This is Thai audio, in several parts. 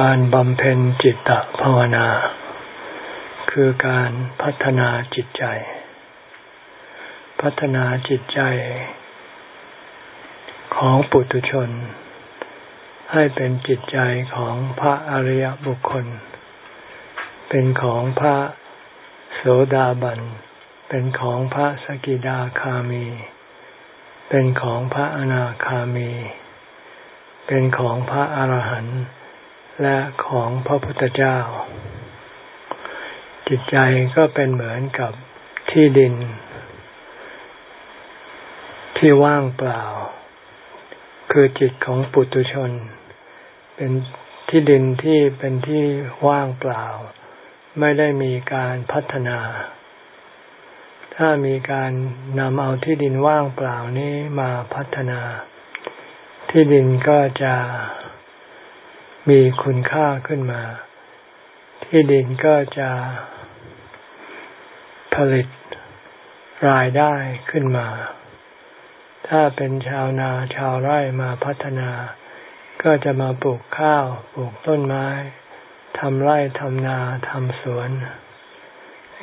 การบำเพ็ญจิตตภาวนา คือการพัฒนาจิตใจ พัฒนาจิตใจ ของปุถุชน ให้เป็นจิตใจของพระอริยบุคคล เป็นของพระโสดาบัน เป็นของพระสกิดาคามี เป็นของพระอนาคามี เป็นของพระอรหันต์ และของพระพุทธเจ้า จิตใจก็เป็นเหมือนกับที่ดิน ที่ว่างเปล่า คือจิตของปุตุชน เป็นที่ดินที่เป็นที่ว่างเปล่า ไม่ได้มีการพัฒนา ถ้ามีการนำเอาที่ดินว่างเปล่านี้มาพัฒนา ที่ดินก็จะ มีคุณค่าขึ้นมา ที่ดินก็จะผลิตรายได้ขึ้นมา ถ้าเป็นชาวนาชาวไร่มาพัฒนา ก็จะมาปลูกข้าว ปลูกต้นไม้ทำไร่ทำนาทำสวน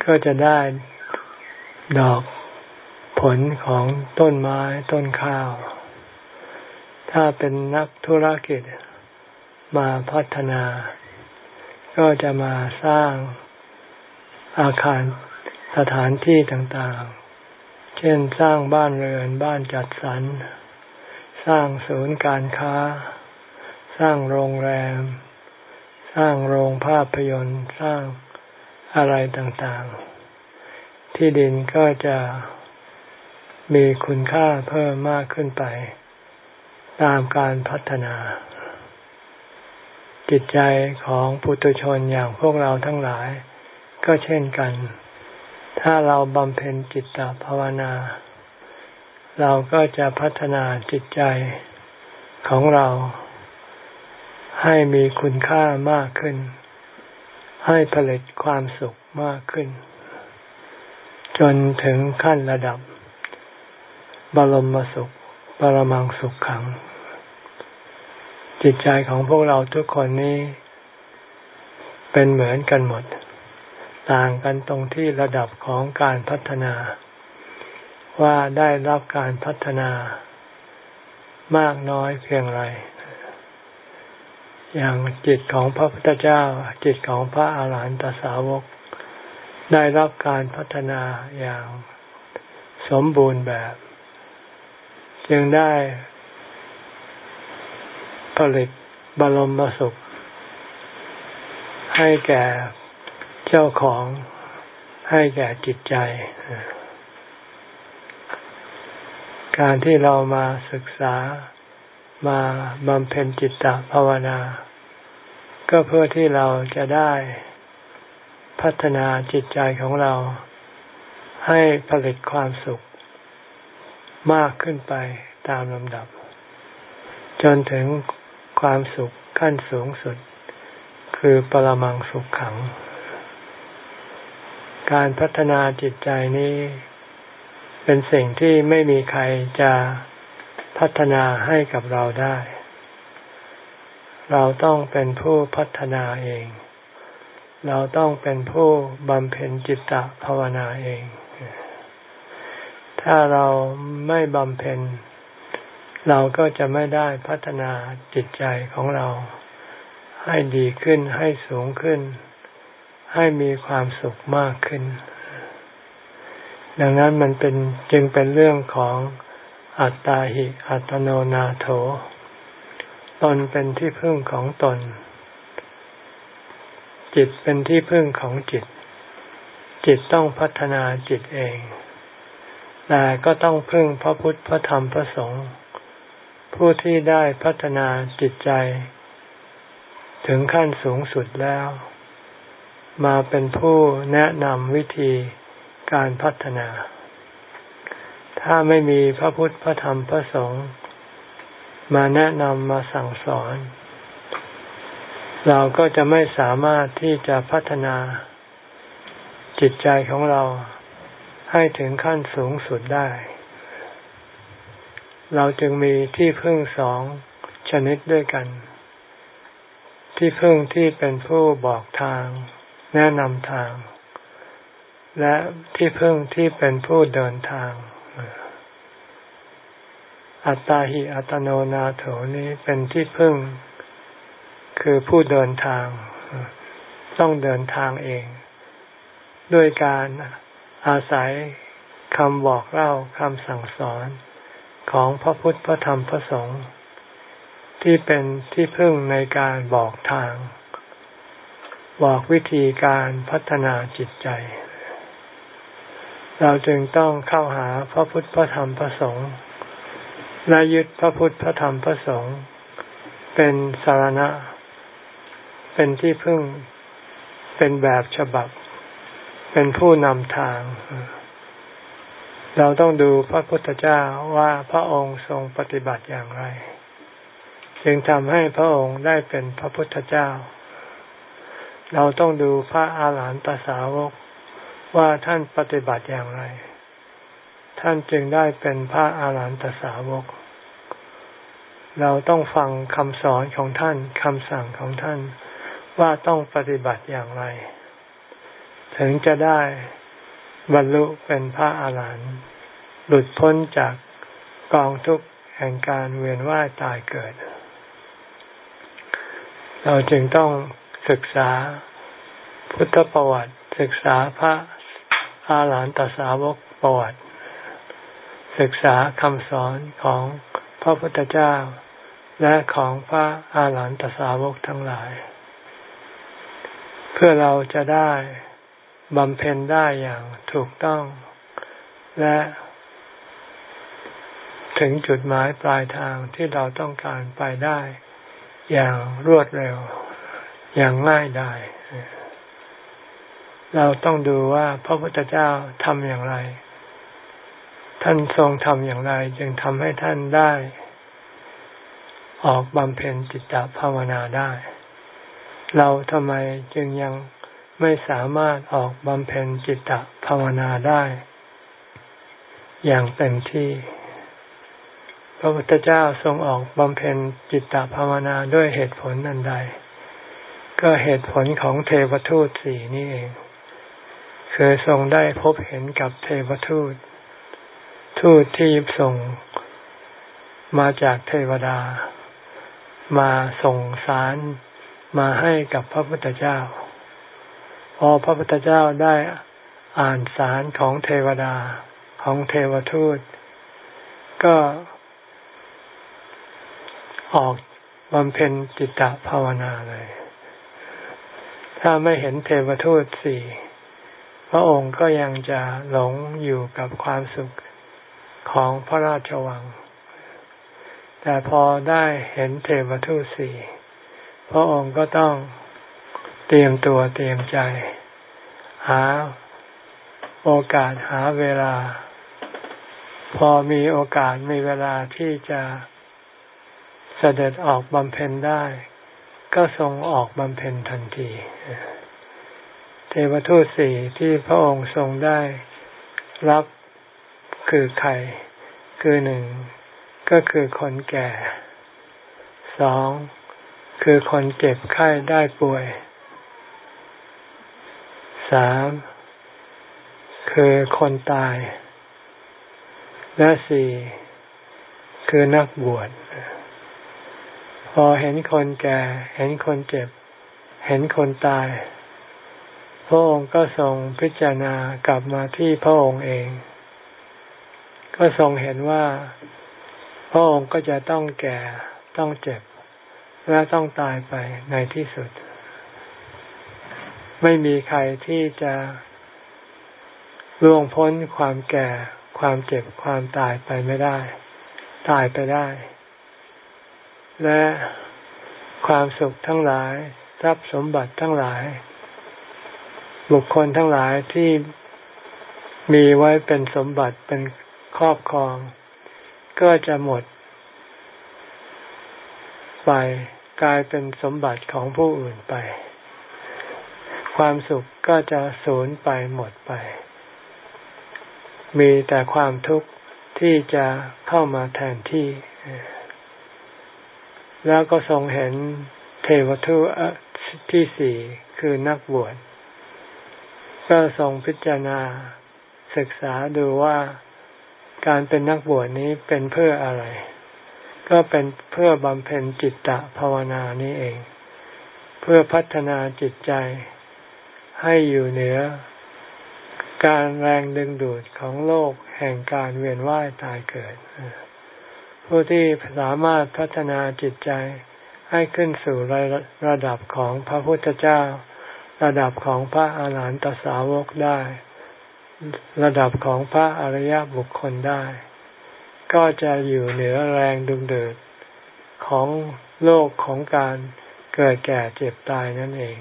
ก็จะได้ดอกผลของต้นไม้ต้นข้าว ถ้าเป็นนักธุรกิจ มาพัฒนา ก็จะมาสร้างอาคารสถานที่ต่างๆ เช่นสร้างบ้านเรือนบ้านจัดสรร สร้างศูนย์การค้า สร้างโรงแรม สร้างโรงภาพยนตร์ สร้างอะไรต่างๆ ที่ดินก็จะมีคุณค่าเพิ่มมากขึ้นไป ตามการพัฒนา จิตใจของปุถุชนอย่างพวกเราทั้งหลาย ก็เช่นกัน ถ้าเราบำเพ็ญจิตตภาวนา เราก็จะพัฒนาจิตใจของเรา ให้มีคุณค่ามากขึ้น ให้ผลิตความสุขมากขึ้น จนถึงขั้นระดับบรมสุขบรมังสุขขัง จิตใจของพวกเราทุกคนนี้ เป็นเหมือนกันหมด ต่างกันตรงที่ระดับของการพัฒนา ว่าได้รับการพัฒนามากน้อยเพียงไร อย่างจิตของพระพุทธเจ้า จิตของพระอาหารหันตสาวก ได้รับการพัฒนาอย่างสมบูรณ์แบบ จึงได้ ผลิตบรมสุข ให้แก่เจ้าของให้แก่จิตใจ การที่เรามาศึกษามาบำเพ็ญจิตตภาวนา ก็เพื่อที่เราจะได้พัฒนาจิตใจของเราให้ผลิตความสุข มากขึ้นไปตามลำดับ จนถึง ความสุขขั้นสูงสุด คือปรมังสุขขัง การพัฒนาจิตใจนี้ เป็นสิ่งที่ไม่มีใครจะพัฒนาให้กับเราได้ เราต้องเป็นผู้พัฒนาเอง เราต้องเป็นผู้บำเพ็ญจิตตภาวนาเอง ถ้าเราไม่บำเพ็ญ เราก็จะไม่ได้พัฒนาจิตใจของเรา ให้ดีขึ้นให้สูงขึ้น ให้มีความสุขมากขึ้น ดังนั้นมันเป็นจึงเป็นเรื่องของอัตตาหิอัตโนนาโถ ตนเป็นที่พึ่งของตน จิตเป็นที่พึ่งของจิต จิตต้องพัฒนาจิตเอง แต่ก็ต้องพึ่งพระพุทธพระธรรมพระสงฆ์ ผู้ที่ได้พัฒนาจิตใจ ถึงขั้นสูงสุดแล้ว มาเป็นผู้แนะนำวิธีการพัฒนา ถ้าไม่มีพระพุทธพระธรรมพระสงฆ์มาแนะนำมาสั่งสอน เราก็จะไม่สามารถที่จะพัฒนาจิตใจของเราให้ถึงขั้นสูงสุดได้ เราจึงมีที่พึ่งสองชนิดด้วยกัน ที่พึ่งที่เป็นผู้บอกทาง แนะนำทาง และที่พึ่งที่เป็นผู้เดินทาง อัตตาหิอัตโนนาโถนี้เป็นที่พึ่ง คือผู้เดินทาง ต้องเดินทางเอง ด้วยการอาศัยคำบอกเล่าคำสั่งสอน ของพระพุทธพระธรรมพระสงฆ์ที่เป็นที่พึ่งในการบอกทาง บอกวิธีการพัฒนาจิตใจ เราจึงต้องเข้าหาพระพุทธพระธรรมพระสงฆ์และยึดพระพุทธพระธรรมพระสงฆ์เป็นสารณะ เป็นที่พึ่งเป็นแบบฉบับ เป็นผู้นำทาง เราต้องดูพระพุทธเจ้าว่าพระองค์ทรงปฏิบัติอย่างไร จึงทำให้พระองค์ได้เป็นพระพุทธเจ้า เราต้องดูพระอาหารหันตสาวกว่าท่านปฏิบัติอย่างไร ท่านจึงได้เป็นพระอาหารหันตสาวก เราต้องฟังคำสอนของท่านคำสั่งของท่านว่าต้องปฏิบัติอย่างไร ถึงจะได้ บรรลุเป็นพระอาหารหันต์หลุดพ้นจากกองทุกข์แห่งการเวียนว่ายตายเกิด เราจึงต้องศึกษาพุทธประวัติ ศึกษาพระอาหารหันตสาวกประวัติ ศึกษาคำสอนของพระพุทธเจ้า และของพระอาหารหันตสาวกทั้งหลาย เพื่อเราจะได้ บำเพ็ญได้อย่างถูกต้อง และถึงจุดหมายปลายทางที่เราต้องการไปได้อย่างรวดเร็ว อย่างง่ายได้เราต้องดูว่าพระพุทธเจ้าทำอย่างไร ท่านทรงทำอย่างไร จึงทำให้ท่านได้ ออกบำเพ็ญจิตตภาวนาได้ เราทำไมจึงยัง ไม่สามารถออกบำเพ็ญจิตตภาวนาได้ อย่างเต็มที่ พระพุทธเจ้าทรงออกบำเพ็ญจิตตภาวนาด้วยเหตุผลนันใด ก็เหตุผลของเทวทูตสี่นี่เอง คือทรงได้พบเห็นกับเทวทูต ทูตที่ส่งมาจากเทวดา มาส่งสารมาให้กับพระพุทธเจ้า อพระพุทธเจ้าได้อ่านสารของเทวดาของเทวทูต ก็ออกบำเพ็ญจิตตภาวนาเลย ถ้าไม่เห็นเทวทูตสี่พระองค์ก็ยังจะหลงอยู่กับความสุขของพระราชวัง แต่พอได้เห็นเทวทูตสี่พระองค์ก็ต้อง เตรียมตัวเตรียมใจ หาโอกาสหาเวลา พอมีโอกาสมีเวลาที่จะเสด็จออกบำเพ็ญได้ ก็ทรงออกบำเพ็ญทันที เทวทูตสี่ที่พระองค์ทรงได้รับคือใครคือหนึ่งก็คือคนแก่ สองคือคนเจ็บไข้ได้ป่วย สามคือคนตาย และสี่คือนักบวชพอเห็นคนแก่ เห็นคนเจ็บ เห็นคนตาย พระองค์ก็ทรงพิจารณากลับมาที่พระองค์เอง ก็ทรงเห็นว่า พระองค์ก็จะต้องแก่ต้องเจ็บ และต้องตายไปในที่สุด ไม่มีใครที่จะล่วงพ้นความแก่ ความเจ็บความตายไปไม่ได้ ตายไปได้ และความสุขทั้งหลายทรัพย์สมบัติทั้งหลาย บุคคลทั้งหลายที่มีไว้เป็นสมบัติเป็นครอบครอง ก็จะหมด ไปกลายเป็นสมบัติของผู้อื่นไป ความสุขก็จะสูญไปหมดไป มีแต่ความทุกข์ที่จะเข้ามาแทนที่ แล้วก็ทรงเห็นเทวทูตที่สี่คือนักบวช ก็ทรงพิจารณาศึกษาดูว่าการเป็นนักบวชนี้เป็นเพื่ออะไร ก็เป็นเพื่อบำเพ็ญจิตตภาวนานี้เอง เพื่อพัฒนาจิตใจ ให้อยู่เหนือ การแรงดึงดูดของโลกแห่งการเวียนว่ายตายเกิด ผู้ที่สามารถพัฒนาจิตใจให้ขึ้นสู่ระระดับของพระพุทธเจ้า ระดับของพระอาหารหันตสาวกได้ ระดับของพระอริยบุคคลได้ ก็จะอยู่เหนือแรงดึงดูดของโลกของการเกิดแก่เจ็บตายนั่นเอง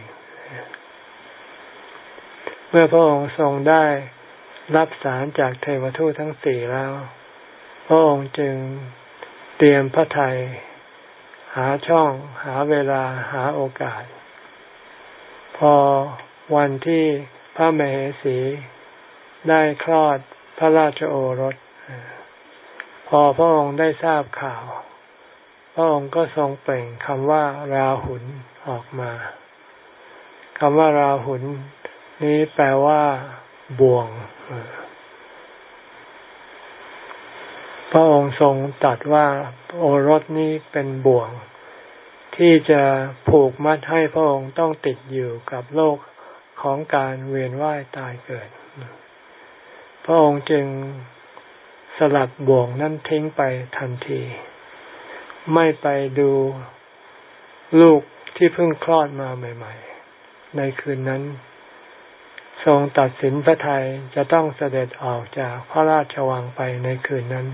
เมื่อพระองค์ทรงได้รับสารจากเทวทูตทั้งสี่แล้ว พระองค์จึงเตรียมพระไทย หาช่อง หาเวลาหาโอกาส พอวันที่พระมเหสี ได้คลอดพระราชโอรส พอพระองค์ได้ทราบข่าว พระองค์ก็ทรงเปล่งคำว่าราหุลออกมาคำว่าราหุล นี้แปลว่าบ่วง พระองค์ทรงตรัสว่าโอรสนี้เป็นบ่วง ที่จะผูกมัดให้พระองค์ต้องติดอยู่กับโลกของการเวียนว่ายตายเกิด พระองค์จึงสลัดบ่วงนั้นทิ้งไปทันที ไม่ไปดูลูกที่เพิ่งคลอดมาใหม่ ๆ ในคืนนั้น ทรงตัดสินพระทัยจะต้องเสด็จออกจากพระราชวังไปในคืนนั้น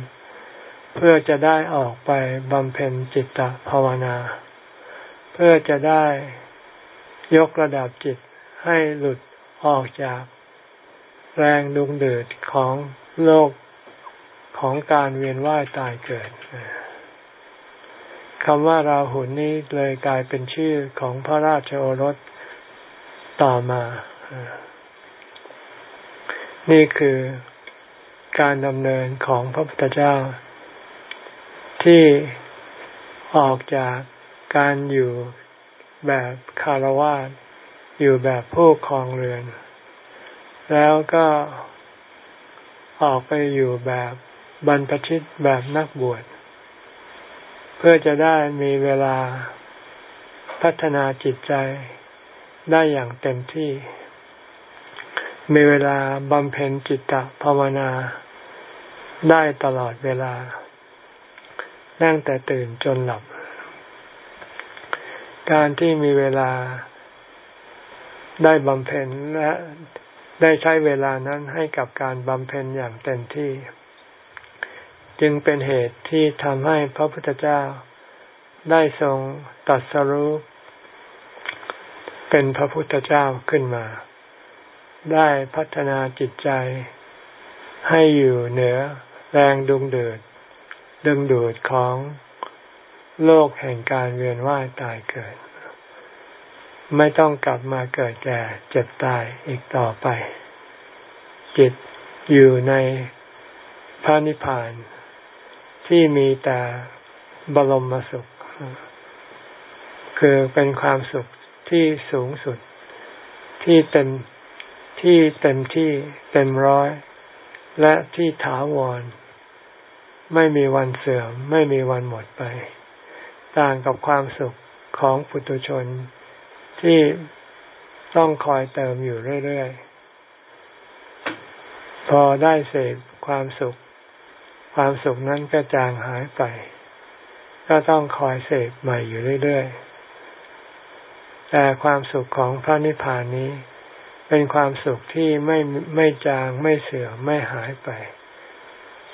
เพื่อจะได้ออกไปบำเพ็ญจิตตภาวนา เพื่อจะได้ยกระดับจิตให้หลุดออกจากแรงดุงเดือดของโลกของการเวียนว่ายตายเกิดคำว่าราหุลนี้เลยกลายเป็นชื่อของพระราชโอรสต่อมา นี่คือการดำเนินของพระพุทธเจ้า ที่ออกจากการอยู่แบบคารวะอยู่แบบผู้ครองเรือน แล้วก็ออกไปอยู่แบบบรรพชิตแบบนักบวช เพื่อจะได้มีเวลาพัฒนาจิตใจได้อย่างเต็มที่ มีเวลาบำเพ็ญจิตตภาวนาได้ตลอดเวลานั่งแต่ตื่นจนหลับ การที่มีเวลาได้บำเพ็ญและได้ใช้เวลานั้นให้กับการบำเพ็ญอย่างเต็มที่ จึงเป็นเหตุที่ทำให้พระพุทธเจ้าได้ทรงตัดสรุปเป็นพระพุทธเจ้าขึ้นมา ได้พัฒนาจิตใจ ให้อยู่เหนือแรงดุงดือดดึงดูดของโลกแห่งการเวียนว่ายตายเกิด ไม่ต้องกลับมาเกิดแก่เจ็บตายอีกต่อไป จิตอยู่ในพระนิพพาน ที่มีแต่บรมสุข คือเป็นความสุขที่สูงสุดที่เต็ม ที่เต็มที่เต็มร้อย และที่ถาวร ไม่มีวันเสื่อม ไม่มีวันหมดไป ต่างกับความสุขของปุถุชน ที่ต้องคอยเติมอยู่เรื่อยๆ พอได้เสพความสุข ความสุขนั้นก็จางหายไป ก็ต้องคอยเสพใหม่อยู่เรื่อยๆ แต่ความสุขของพระนิพพานนี้ เป็นความสุขที่ไม่ไม่จางไม่เสื่อมไม่หายไป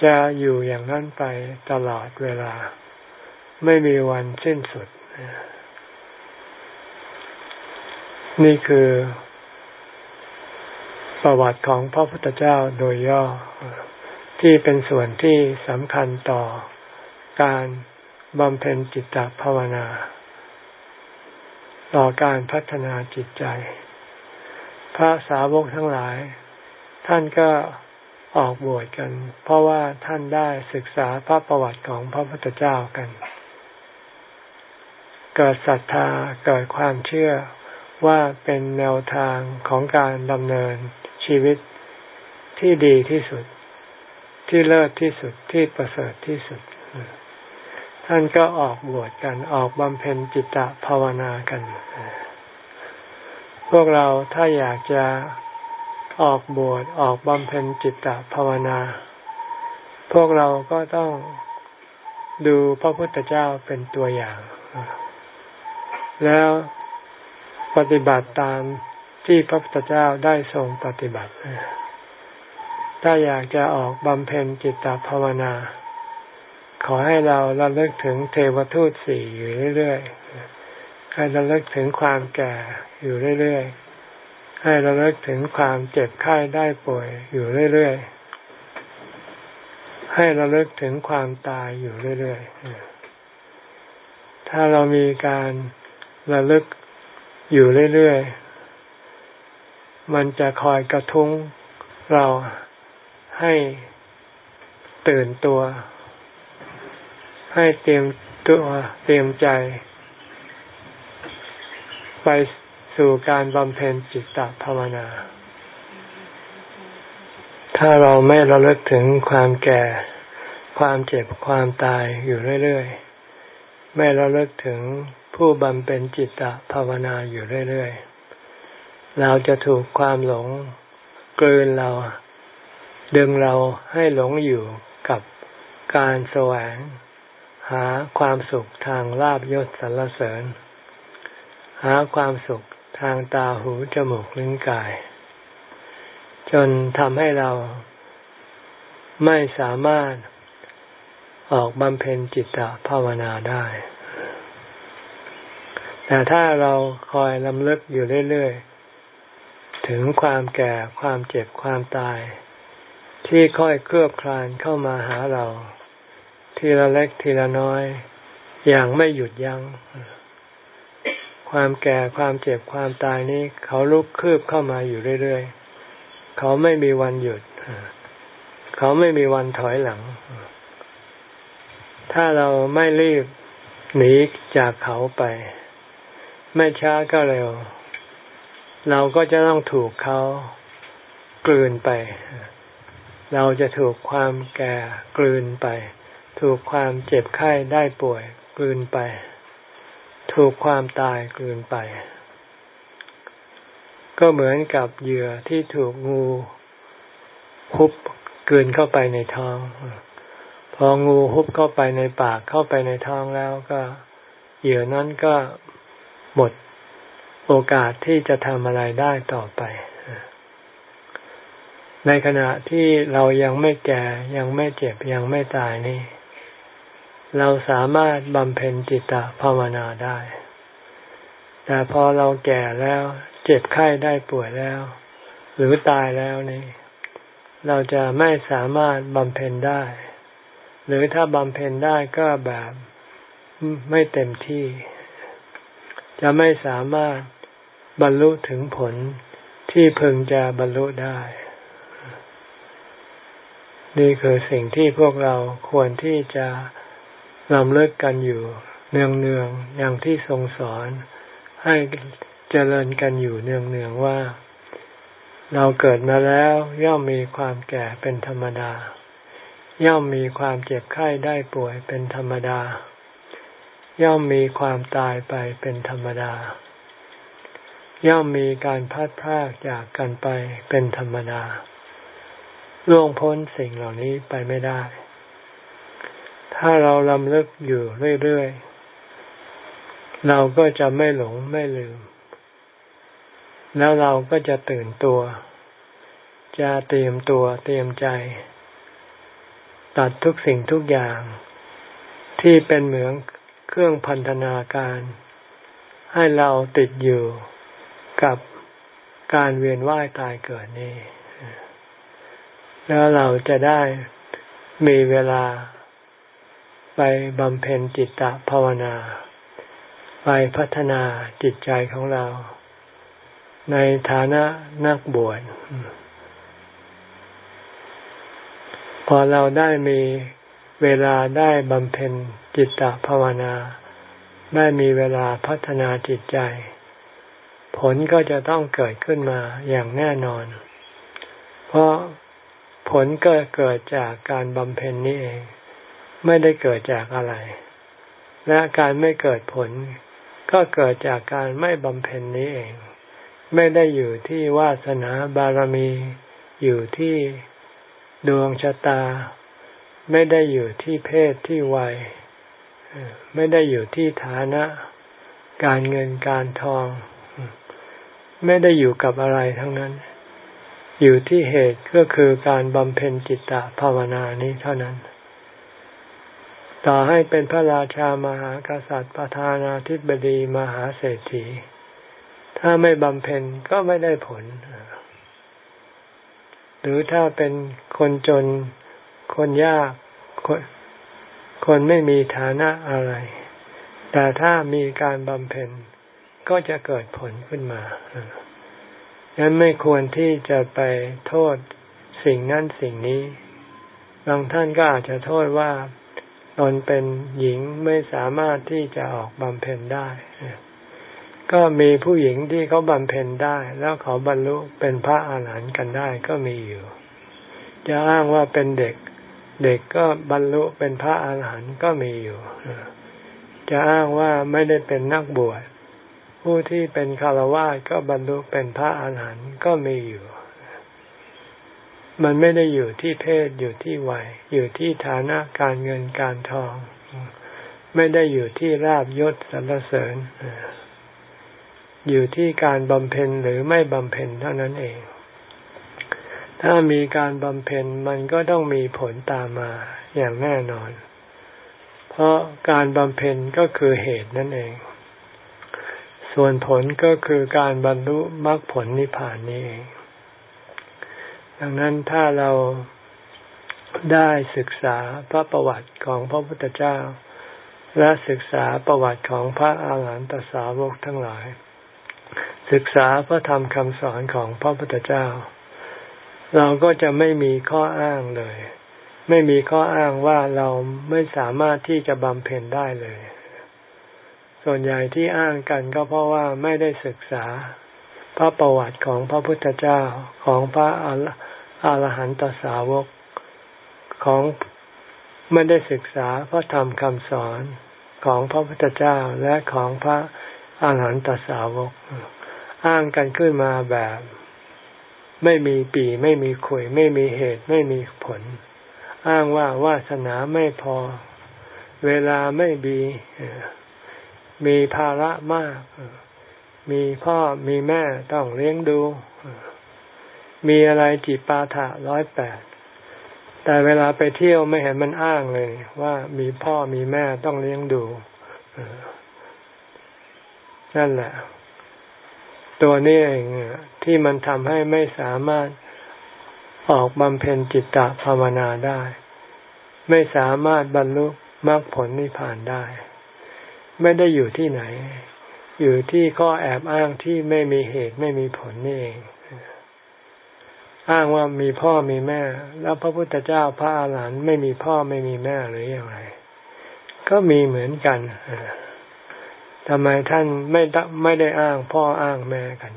จะอยู่อย่างนั้นไปตลอดเวลา ไม่มีวันสิ้นสุด นี่คือ ประวัติของพระพุทธเจ้าโดยย่อ ที่เป็นส่วนที่สำคัญต่อการบำเพ็ญจิตตภาวนา ต่อการพัฒนาจิตใจ พระสาวกทั้งหลาย ท่านก็ออกบวชกัน เพราะว่าท่านได้ศึกษาพระประวัติของพระพุทธเจ้ากัน เกิดศรัทธาเกิดความเชื่อว่าเป็นแนวทางของการดำเนินชีวิตที่ดีที่สุด ที่เลิศที่สุดที่ประเสริฐที่สุด ท่านก็ออกบวชกันออกบำเพ็ญจิตตภาวนากัน พวกเราถ้าอยากจะออกบวชออกบำเพ็ญจิตตภาวนา พวกเราก็ต้องดูพระพุทธเจ้าเป็นตัวอย่าง แล้วปฏิบัติตามที่พระพุทธเจ้าได้ทรงปฏิบัติ ถ้าอยากจะออกบำเพ็ญจิตตภาวนา ขอให้เราระลึกถึงเทวทูตสี่อยู่เรื่อยๆ ให้ระลึกถึงความแก่อยู่เรื่อยๆ ให้ระลึกถึงความเจ็บไข้ได้ป่วยอยู่เรื่อยๆ ให้ระลึกถึงความตายอยู่เรื่อยๆ ถ้าเรามีการระลึกอยู่เรื่อยๆ มันจะคอยกระทุ้งเราให้ตื่นตัว ให้เตรียมตัวเตรียมใจ ไปสู่การบำเพ็ญจิตตภาวนา ถ้าเราไม่ระลึกถึงความแก่ ความเจ็บความตายอยู่เรื่อยๆ ไม่ระลึกถึงผู้บำเพ็ญจิตตภาวนาอยู่เรื่อยๆ เราจะถูกความหลงกลืนเรา ดึงเราให้หลงอยู่กับการแสวง หาความสุขทางลาบยศสรรเสริญ หาความสุขทางตาหูจมูกลิ้นกาย จนทำให้เราไม่สามารถออกบำเพ็ญจิตตภาวนาได้ แต่ถ้าเราคอยลำลึกอยู่เรื่อยๆ ถึงความแก่ความเจ็บความตาย ที่ค่อยเคลือบคลานเข้ามาหาเรา ทีละเล็กทีละน้อย อย่างไม่หยุดยัง้ง ความแก่ความเจ็บความตายนี้ เขาลุกคืบเข้ามาอยู่เรื่อยๆ เขาไม่มีวันหยุด เขาไม่มีวันถอยหลัง ถ้าเราไม่รีบหนีจากเขาไป ไม่ช้าก็เร็ว เราก็จะต้องถูกเขากลืนไป เราจะถูกความแก่กลืนไป ถูกความเจ็บไข้ได้ป่วยกลืนไป ถูกความตายกลืนไป ก็เหมือนกับเหยื่อที่ถูกงูฮุบกลืนเข้าไปในท้อง พองูฮุบเข้าไปในปากเข้าไปในท้องแล้วก็เหยื่อนั้นก็หมดโอกาสที่จะทำอะไรได้ต่อไป ในขณะที่เรายังไม่แก่ยังไม่เจ็บยังไม่ตายนี่ เราสามารถบำเพ็ญจิตตภาวนาได้ แต่พอเราแก่แล้ว เจ็บไข้ได้ป่วยแล้ว หรือตายแล้วนี่ เราจะไม่สามารถบำเพ็ญได้ หรือถ้าบำเพ็ญได้ก็แบบไม่เต็มที่ จะไม่สามารถบรรลุถึงผลที่พึงจะบรรลุได้ นี่คือสิ่งที่พวกเราควรที่จะ นำเลิกกันอยู่เนืองๆอย่างที่ทรงสอนให้เจริญกันอยู่เนืองๆว่า เราเกิดมาแล้วย่อมมีความแก่เป็นธรรมดา ย่อมมีความเจ็บไข้ได้ป่วยเป็นธรรมดา ย่อมมีความตายไปเป็นธรรมดา ย่อมมีการพัดพรากจากกันไปเป็นธรรมดาล่วงพ้นสิ่งเหล่านี้ไปไม่ได้ ถ้าเราลำลึกอยู่เรื่อยๆ เราก็จะไม่หลงไม่ลืม แล้วเราก็จะตื่นตัว จะเตรียมตัวเตรียมใจ ตัดทุกสิ่งทุกอย่าง ที่เป็นเหมือนเครื่องพันธนาการ ให้เราติดอยู่กับการเวียนว่ายตายเกิดนี้ แล้วเราจะได้มีเวลา ไปบำเพ็ญจิตตภาวนา ไปพัฒนาจิตใจของเรา ในฐานะนักบวชพอเราได้มีเวลาได้บำเพ็ญจิตตภาวนา ได้มีเวลาพัฒนาจิตใจ ผลก็จะต้องเกิดขึ้นมาอย่างแน่นอน เพราะผลก็เกิดจากการบำเพ็ญนี้เอง ไม่ได้เกิดจากอะไร และการไม่เกิดผล ก็เกิดจากการไม่บำเพ็ญนี้เอง ไม่ได้อยู่ที่วาสนาบารมี อยู่ที่ดวงชะตา ไม่ได้อยู่ที่เพศที่วัย ไม่ได้อยู่ที่ฐานะ การเงินการทอง ไม่ได้อยู่กับอะไรทั้งนั้น อยู่ที่เหตุก็คือการบำเพ็ญจิตตภาวนานี้เท่านั้น ต่อให้เป็นพระราชามหากษัตริย์ประธานาธิบดีมหาเศรษฐี ถ้าไม่บำเพ็ญก็ไม่ได้ผล หรือถ้าเป็นคนจนคนยากคนคนไม่มีฐานะอะไร แต่ถ้ามีการบำเพ็ญก็จะเกิดผลขึ้นมาดังนั้นไม่ควรที่จะไปโทษสิ่งนั้นสิ่งนี้ บางท่านก็อาจจะโทษว่า ตนเป็นหญิงไม่สามารถที่จะออกบำเพ็ญได้ ก็มีผู้หญิงที่เขาบำเพ็ญได้ แล้วเขาบรรลุเป็นพระอาหารหันต์กันได้ก็มีอยู่ จะอ้างว่าเป็นเด็ก เด็กก็บรรลุเป็นพระอาหารหันต์ก็มีอยู่ จะอ้างว่าไม่ได้เป็นนักบวชผู้ที่เป็นคารวะก็บรรลุเป็นพระอาหารหันต์ก็มีอยู่ มันไม่ได้อยู่ที่เพศอยู่ที่วัย อยู่ที่ฐานะการเงินการทอง ไม่ได้อยู่ที่ราบยศสรรเสริญ อยู่ที่การบำเพ็ญหรือไม่บำเพ็ญเท่านั้นเอง ถ้ามีการบำเพ็ญมันก็ต้องมีผลตามมาอย่างแน่นอน เพราะการบำเพ็ญก็คือเหตุนั่นเอง ส่วนผลก็คือการบรรลุมรรคผลนิพพานนี้เอง ดังนั้นถ้าเราได้ศึกษาพระประวัติของพระพุทธเจ้า และศึกษาประวัติของพระอาหารหันตสาวกทั้งหลาย ศึกษาพระธรรมคำสอนของพระพุทธเจ้า เราก็จะไม่มีข้ออ้างเลย ไม่มีข้ออ้างว่าเราไม่สามารถที่จะบำเพ็ญได้เลย ส่วนใหญ่ที่อ้างกันก็เพราะว่าไม่ได้ศึกษาพระประวัติของพระพุทธเจ้าของพระอรหัน อรหันตสาวกของไม่ได้ศึกษาพระธรรมคำสอนของพระพุทธเจ้าและของพระอาหารหันตสาวก อ้างกันขึ้นมาแบบ ไม่มีปีไม่มีขุย ไม่มีเหตุไม่มีผล อ้างว่าวาสนาไม่พอ เวลาไม่มีมีภาระมาก มีพ่อมีแม่ต้องเลี้ยงดู มีอะไรจิปาถะร้อยแปดแต่เวลาไปเที่ยวไม่เห็นมันอ้างเลย ว่ามีพ่อมีแม่ต้องเลี้ยงดูนั่นแหละ ตัวนี้เองที่มันทำให้ไม่สามารถออกบำเพ็ญจิตตภาวนาได้ ไม่สามารถบรรลุมรรคผลนิพพานได้ ไม่ได้อยู่ที่ไหน อยู่ที่ข้อแอบอ้างที่ไม่มีเหตุไม่มีผลนี่เอง อ้างว่ามีพ่อมีแม่ แล้วพระพุทธเจ้าพระอาหารหันต์ไม่มีพ่อไม่มีแม่หรืออย่างไร ก็มีเหมือนกันทำไมท่านไม่ไม่ได้อ้างพ่ออ้างแม่กัน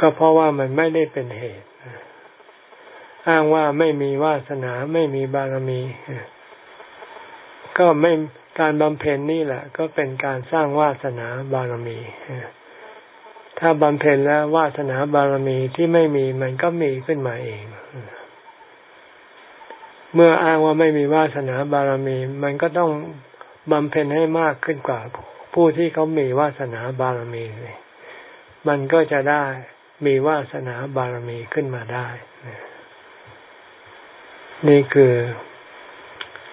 ก็เพราะว่ามันไม่ได้เป็นเหตุ อ้างว่าไม่มีวาสนาไม่มีบารมี ก็ไม่การบำเพ็ญนี่แหละ ก็เป็นการสร้างวาสนาบารมี ถ้าบำเพ็ญแล้ววาสนาบารมีที่ไม่มีมันก็มีขึ้นมาเอง เมื่ออ้างว่าไม่มีวาสนาบารมี มันก็ต้องบำเพ็ญให้มากขึ้นกว่า ผู้ที่เขามีวาสนาบารมีเลยมันก็จะได้มีวาสนาบารมีขึ้นมาได้ นี่คือ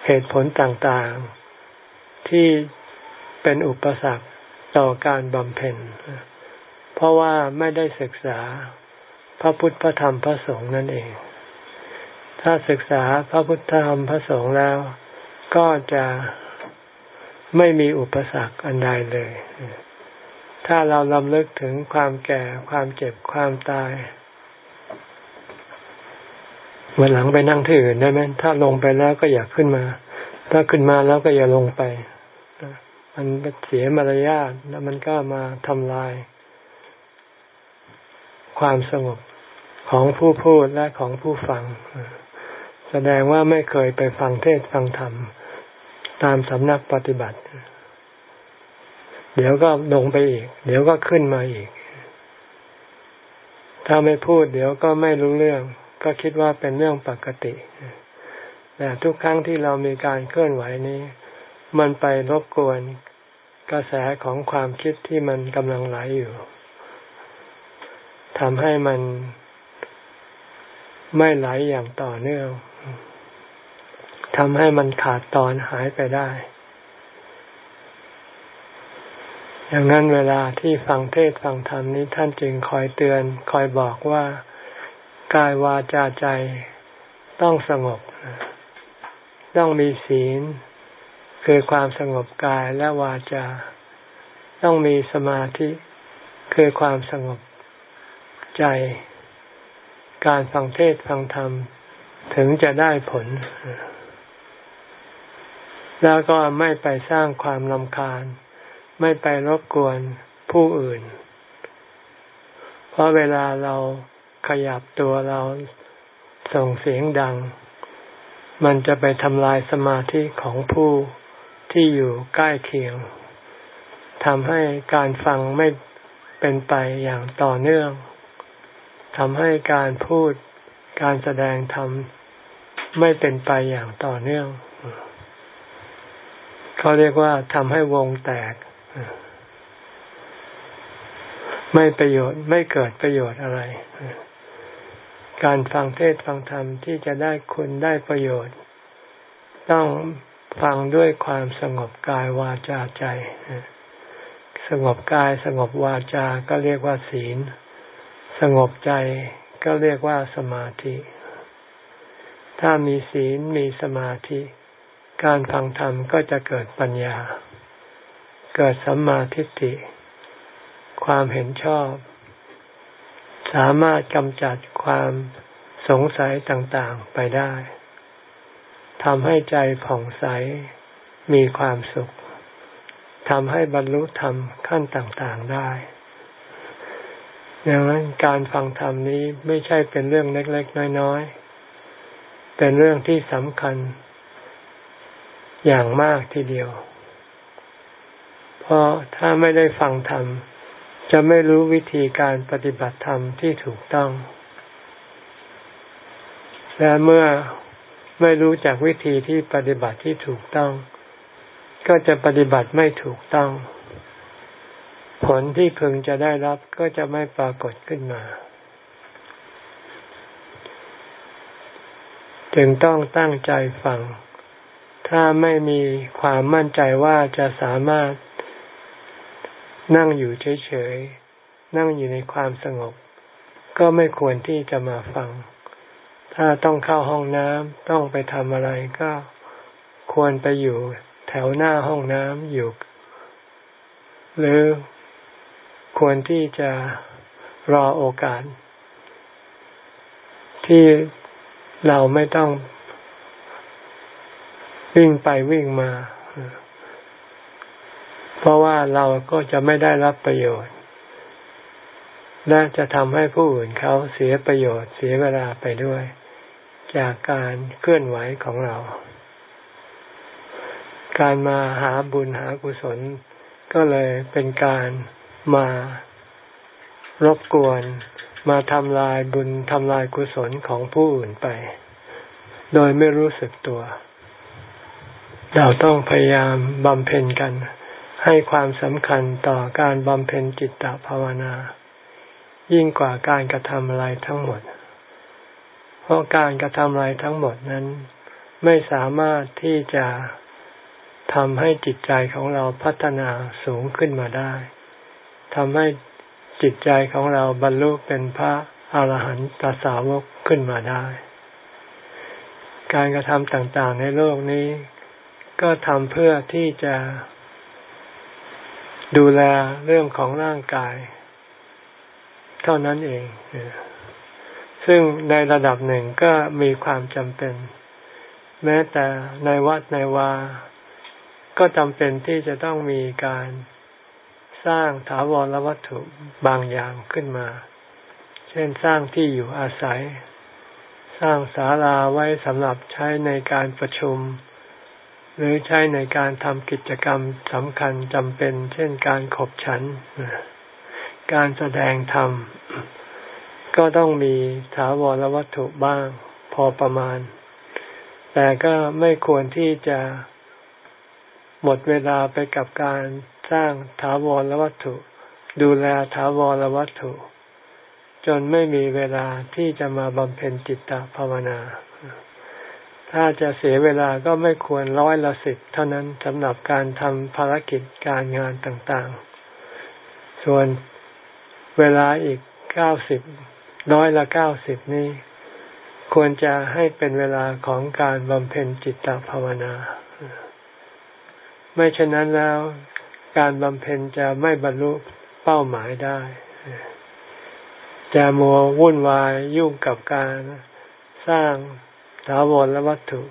เหตุผลต่างๆที่เป็นอุปสรรคต่อการบำเพ็ญ เพราะว่าไม่ได้ศึกษาพระพุทธพระธรรมพระสงฆ์นั่นเอง ถ้าศึกษาพระพุทธธรรมพระสงฆ์แล้ว ก็จะไม่มีอุปสรรคอันใดเลย ถ้าเราลำลึกถึงความแก่ความเจ็บความตายวันหลังไปนั่งที่อื่นได้ไหมถ้าลงไปแล้วก็อย่าขึ้นมา ถ้าขึ้นมาแล้วก็อย่าลงไป มันเสียมารยาทแล้วมันก็มาทำลาย ความสงบของผู้พูดและของผู้ฟัง แสดงว่าไม่เคยไปฟังเทศฟังธรรม ตามสำนักปฏิบัติ เดี๋ยวก็ลงไปอีก เดี๋ยวก็ขึ้นมาอีก ถ้าไม่พูด เดี๋ยวก็ไม่รู้เรื่อง ก็คิดว่าเป็นเรื่องปกติแต่ทุกครั้งที่เรามีการเคลื่อนไหวนี้ มันไปรบกวนกระแสของความคิดที่มันกำลังไหลอยู่ ทำให้มันไม่ไหลอย่างต่อเนื่องทำให้มันขาดตอนหายไปได้อย่างนั้นเวลาที่ฟังเทศฟังธรรมนี้ท่านจึงคอยเตือน คอยบอกว่ากายวาจาใจต้องสงบ ต้องมีศีล คือความสงบกายและวาจา ต้องมีสมาธิ คือความสงบ ใจ การฟังเทศฟังธรรม ถึงจะได้ผล แล้วก็ไม่ไปสร้างความลำคาญ ไม่ไปรบกวนผู้อื่น เพราะเวลาเราขยับตัวเราส่งเสียงดัง มันจะไปทำลายสมาธิของผู้ที่อยู่ใกล้เคียงทำให้การฟังไม่เป็นไปอย่างต่อเนื่อง ทำให้การพูดการแสดงธรรมไม่เป็นไปอย่างต่อเนื่อง เขาเรียกว่าทำให้วงแตก ไม่ประโยชน์ไม่เกิดประโยชน์อะไร การฟังเทศฟังธรรมที่จะได้คุณได้ประโยชน์ ต้องฟังด้วยความสงบกายวาจาใจ สงบกายสงบวาจา ก็เรียกว่าศีล สงบใจก็เรียกว่าสมาธิ ถ้ามีศีลมีสมาธิ การฟังธรรมก็จะเกิดปัญญา เกิดสัมมาทิฏฐิ ความเห็นชอบ สามารถกำจัดความสงสัยต่างๆไปได้ทำให้ใจผ่องใสมีความสุขทำให้บรรลุธรรมขั้นต่างๆได้ ดังนั้นการฟังธรรมนี้ไม่ใช่เป็นเรื่องเล็กๆน้อยๆ เป็นเรื่องที่สำคัญ อย่างมากทีเดียว เพราะถ้าไม่ได้ฟังธรรม จะไม่รู้วิธีการปฏิบัติธรรมที่ถูกต้อง และเมื่อไม่รู้จักวิธีที่ปฏิบัติที่ถูกต้อง ก็จะปฏิบัติไม่ถูกต้อง ผลที่พึงจะได้รับก็จะไม่ปรากฏขึ้นมา จึงต้องตั้งใจฟัง ถ้าไม่มีความมั่นใจว่าจะสามารถ นั่งอยู่เฉยๆ นั่งอยู่ในความสงบ ก็ไม่ควรที่จะมาฟัง ถ้าต้องเข้าห้องน้ำต้องไปทำอะไรก็ควรไปอยู่แถวหน้าห้องน้ำอยู่ หรือ ควรที่จะรอโอกาส ที่เราไม่ต้องวิ่งไปวิ่งมา เพราะว่าเราก็จะไม่ได้รับประโยชน์ และจะทำให้ผู้อื่นเขาเสียประโยชน์เสียเวลาไปด้วย จากการเคลื่อนไหวของเรา การมาหาบุญหากุศลก็เลยเป็นการ มารบกวนมาทำลายบุญทำลายกุศลของผู้อื่นไป โดยไม่รู้สึกตัว เราต้องพยายามบำเพ็ญกัน ให้ความสำคัญต่อการบำเพ็ญจิตตภาวนา ยิ่งกว่าการกระทำอะไรทั้งหมด เพราะการกระทำอะไรทั้งหมดนั้น ไม่สามารถที่จะทำให้จิตใจของเราพัฒนาสูงขึ้นมาได้ ทำให้จิตใจของเราบรรลุเป็นพระอาหารหันตสาวกขึ้นมาได้ การกระทำต่างๆในโลกนี้ ก็ทำเพื่อที่จะ ดูแลเรื่องของร่างกาย เท่านั้นเอง ซึ่งในระดับหนึ่งก็มีความจำเป็น แม้แต่ในวัดในวา ก็จำเป็นที่จะต้องมีการ สร้างถาวรวัตถุบางอย่างขึ้นมา เช่นสร้างที่อยู่อาศัย สร้างศาลาไว้สำหรับใช้ในการประชุม หรือใช้ในการทำกิจกรรมสำคัญจำเป็น เช่นการขบฉัน การแสดงธรรม ก็ต้องมีถาวรวัตถุบ้าง พอประมาณ แต่ก็ไม่ควรที่จะหมดเวลาไปกับการ สร้างถาวรวัตถุ ดูแลถาวรวัตถุ จนไม่มีเวลาที่จะมาบำเพ็ญจิตตภาวนา ถ้าจะเสียเวลาก็ไม่ควรร้อยละสิบเท่านั้นสำหรับการทำภารกิจการงานต่างๆ ส่วนเวลาอีกเก้าสิบร้อยละเก้าสิบนี้ควรจะให้เป็นเวลาของการบำเพ็ญจิตตภาวนา ไม่เช่นนั้นแล้ว การบำเพ็ญจะไม่บรรลุเป้าหมายได้ จะมัววุ่นวายยุ่งกับการสร้างถาวรและวัตถุ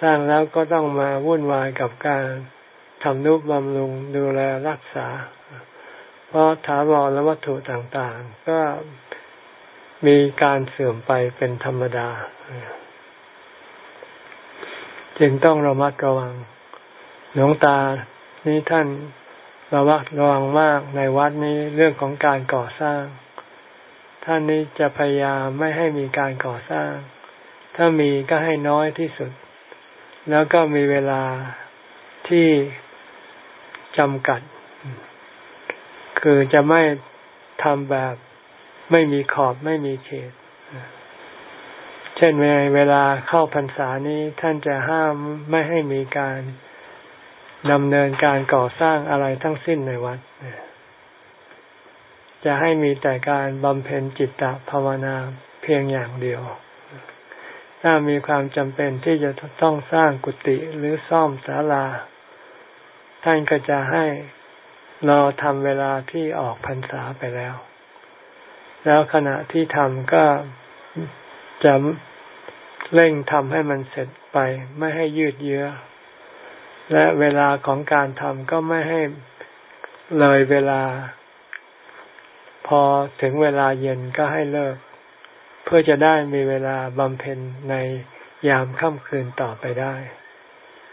สร้างแล้วก็ต้องมาวุ่นวายกับการทำนุบำรุงดูแลรักษา เพราะถาวรและวัตถุต่างๆ ก็มีการเสื่อมไปเป็นธรรมดา จึงต้องระมัดระวัง หลวงตา นี่ท่าน ระวัดระวังมากในวัดนี้เรื่องของการก่อสร้าง ท่านนี้จะพยายามไม่ให้มีการก่อสร้าง ถ้ามีก็ให้น้อยที่สุด แล้วก็มีเวลาที่จำกัด คือจะไม่ทำแบบไม่มีขอบไม่มีเขต เช่นเวลาเข้าพรรษานี้ท่านจะห้ามไม่ให้มีการ ดำเนินการก่อสร้างอะไรทั้งสิ้นในวัด จะให้มีแต่การบำเพ็ญจิตตภาวนาเพียงอย่างเดียว ถ้ามีความจำเป็นที่จะต้องสร้างกุฏิหรือซ่อมศาลา ท่านก็จะให้รอทำเวลาที่ออกพรรษาไปแล้ว แล้วขณะที่ทำก็จะเร่งทำให้มันเสร็จไปไม่ให้ยืดเยื้อ และเวลาของการทำก็ไม่ให้เลยเวลา พอถึงเวลาเย็นก็ให้เลิก เพื่อจะได้มีเวลาบำเพ็ญในยามค่ำคืนต่อไปได้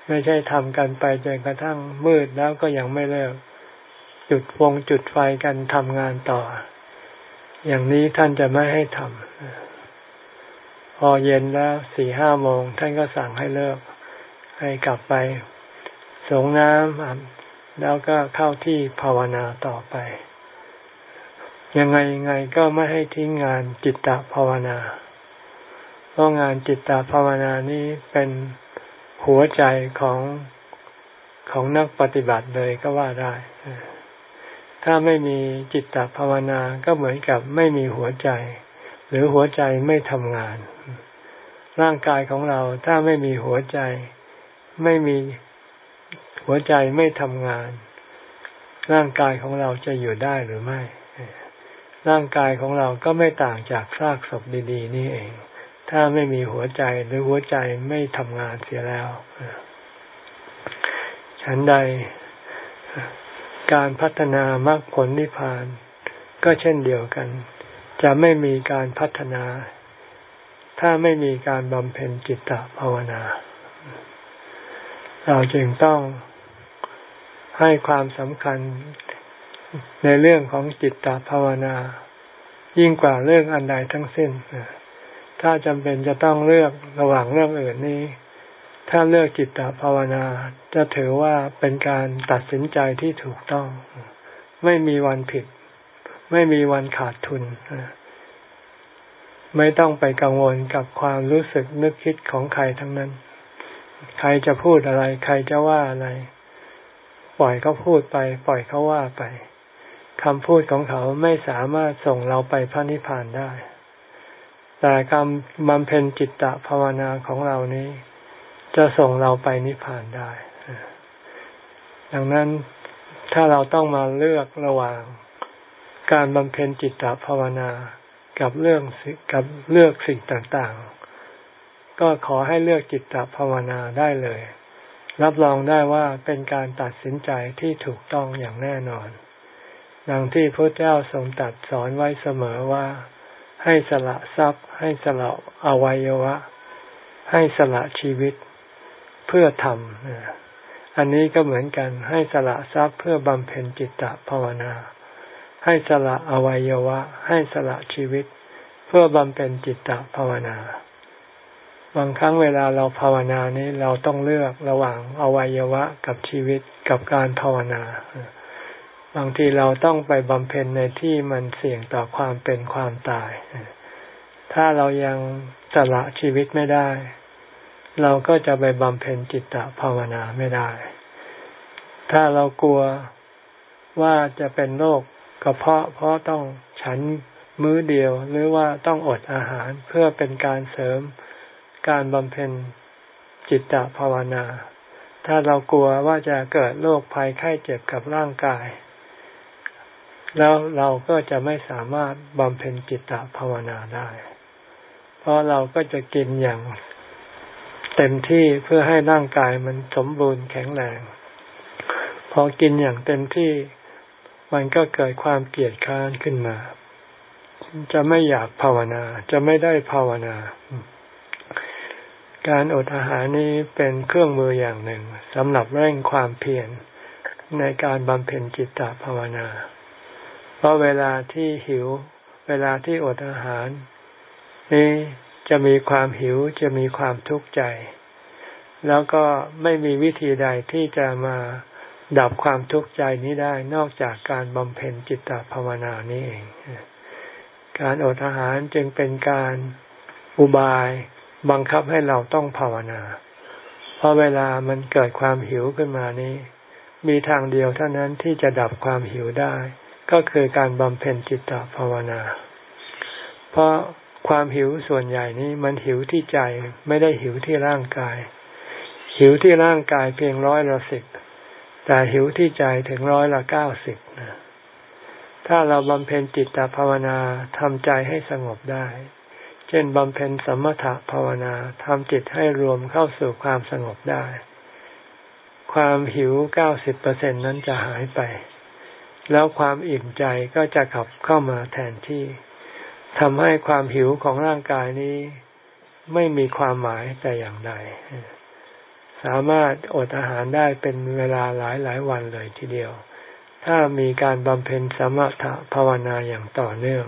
ไม่ใช่ทำกันไปจนกระทั่งมืดแล้วก็ยังไม่เลิก จุดวงจุดไฟกันทำงานต่อ อย่างนี้ท่านจะไม่ให้ทำพอเย็นแล้วสี่ห้าโมงท่านก็สั่งให้เลิก ให้กลับไป สงน้ำแล้วก็เข้าที่ภาวนาต่อไป ยังไงยังไงก็ไม่ให้ทิ้งงานจิตตภาวนา เพราะงานจิตตภาวนานี้เป็นหัวใจของของนักปฏิบัติเลยก็ว่าได้ ถ้าไม่มีจิตตภาวนาก็เหมือนกับไม่มีหัวใจ หรือหัวใจไม่ทำงาน ร่างกายของเราถ้าไม่มีหัวใจ ไม่มี หัวใจไม่ทำงาน ร่างกายของเราจะอยู่ได้หรือไม่ ร่างกายของเราก็ไม่ต่างจากซากศพดีๆ นี่เอง ถ้าไม่มีหัวใจหรือหัวใจไม่ทำงานเสียแล้วฉันใดการพัฒนามรรคผลนิพพาน ก็เช่นเดียวกัน จะไม่มีการพัฒนา ถ้าไม่มีการบำเพ็ญจิตตภาวนา เราจึงต้องให้ความสำคัญในเรื่องของจิตตภาวนา ยิ่งกว่าเรื่องอันใดทั้งสิ้น ถ้าจำเป็นจะต้องเลือกระหว่างเรื่องอื่นนี้ ถ้าเลือกจิตตภาวนา จะถือว่าเป็นการตัดสินใจที่ถูกต้อง ไม่มีวันผิด ไม่มีวันขาดทุน ไม่ต้องไปกังวลกับความรู้สึกนึกคิดของใครทั้งนั้น ใครจะพูดอะไร ใครจะว่าอะไร ปล่อยเขาพูดไป ปล่อยเขาว่าไปคำพูดของเขาไม่สามารถส่งเราไปพระนิพพานได้ แต่คำบำเพ็ญจิตตภาวนาของเรานี้ จะส่งเราไปนิพพานได้ ดังนั้นถ้าเราต้องมาเลือกระหว่างการบำเพ็ญจิตตภาวนา กับเรื่องกับเลือกสิ่งต่างๆ ก็ขอให้เลือกจิตตภาวนาได้เลย รับรองได้ว่าเป็นการตัดสินใจที่ถูกต้องอย่างแน่นอน ดังที่พระเจ้าทรงตัดสอนไว้เสมอว่า ให้สละทรัพย์ ให้สละอวัยวะ ให้สละชีวิตเพื่อทำอันนี้ก็เหมือนกันให้สละทรัพย์เพื่อบำเพ็ญจิตตภาวนา ให้สละอวัยวะ ให้สละชีวิต เพื่อบำเพ็ญจิตตภาวนา บางครั้งเวลาเราภาวนานี้เราต้องเลือกระหว่างอวัยวะกับชีวิตกับการภาวนา บางทีเราต้องไปบำเพ็ญในที่มันเสี่ยงต่อความเป็นความตาย ถ้าเรายังสละชีวิตไม่ได้ เราก็จะไปบำเพ็ญจิตตภาวนาไม่ได้ ถ้าเรากลัวว่าจะเป็นโรคกระเพาะเพราะต้องฉันมื้อเดียวหรือว่าต้องอดอาหารเพื่อเป็นการเสริม การบำเพ็ญจิตตภาวนา ถ้าเรากลัวว่าจะเกิดโรคภัยไข้เจ็บกับร่างกาย แล้วเราก็จะไม่สามารถบำเพ็ญจิตตภาวนาได้ เพราะเราก็จะกินอย่างเต็มที่เพื่อให้ร่างกายมันสมบูรณ์แข็งแรง พอกินอย่างเต็มที่มันก็เกิดความเกลียดค้านขึ้นมา จะไม่อยากภาวนา จะไม่ได้ภาวนา การอดอาหารนี้เป็นเครื่องมืออย่างหนึ่งสำหรับเร่งความเพียรในการบำเพ็ญจิตตภาวนา เพราะเวลาที่หิว เวลาที่อดอาหาร นี้จะมีความหิวจะมีความทุกข์ใจ แล้วก็ไม่มีวิธีใดที่จะมาดับความทุกข์ใจนี้ได้นอกจากการบำเพ็ญจิตตภาวนานี้เอง การอดอาหารจึงเป็นการอุบาย บังคับให้เราต้องภาวนา เพราะเวลามันเกิดความหิวขึ้นมานี้ มีทางเดียวเท่านั้นที่จะดับความหิวได้ ก็คือการบำเพ็ญจิตตภาวนา เพราะความหิวส่วนใหญ่นี้มันหิวที่ใจไม่ได้หิวที่ร่างกาย หิวที่ร่างกายเพียงร้อยละสิบแต่หิวที่ใจถึงร้อยละเก้าสิบนะถ้าเราบำเพ็ญจิตตภาวนาทำใจให้สงบได้ เช่นบำเพ็ญสมถะภาวนาทำจิตให้รวมเข้าสู่ความสงบได้ ความหิวเก้าสิบเปอร์เซ็นนั้นจะหายไป แล้วความอิ่มใจก็จะขับเข้ามาแทนที่ทำให้ความหิวของร่างกายนี้ ไม่มีความหมายแต่อย่างใดสามารถอดอาหารได้เป็นเวลาหลายหลายวันเลยทีเดียว ถ้ามีการบำเพ็ญสมถะภาวนาอย่างต่อเนื่อง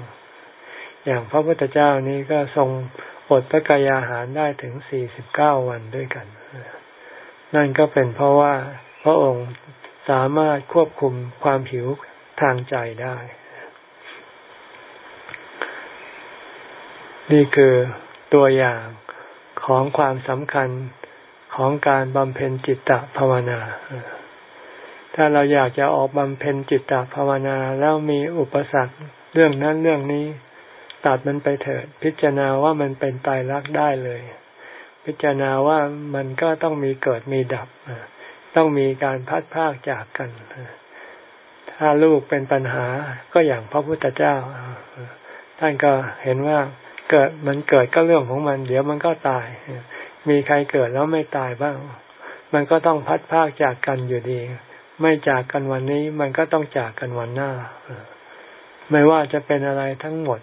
อย่างพระพุทธเจ้านี้ก็ทรงอดพระกายอาหารได้ถึงสี่สิบเก้าวันด้วยกัน นั่นก็เป็นเพราะว่าพระองค์สามารถควบคุมความหิวทางใจได้ นี่คือตัวอย่างของความสำคัญของการบำเพ็ญจิตตภาวนา ถ้าเราอยากจะออกบำเพ็ญจิตตภาวนาแล้วมีอุปสรรคเรื่องนั้นเรื่องนี้ ตัดมันไปเถิด พิจารณาว่ามันเป็นตายรักได้เลย พิจารณาว่ามันก็ต้องมีเกิดมีดับ ต้องมีการพัดพากจากกัน ถ้าลูกเป็นปัญหาก็อย่างพระพุทธเจ้า ท่านก็เห็นว่าเกิดมันเกิดก็เรื่องของมัน เดี๋ยวมันก็ตาย มีใครเกิดแล้วไม่ตายบ้าง มันก็ต้องพัดพากจากกันอยู่ดี ไม่จากกันวันนี้มันก็ต้องจากกันวันหน้า ไม่ว่าจะเป็นอะไรทั้งหมด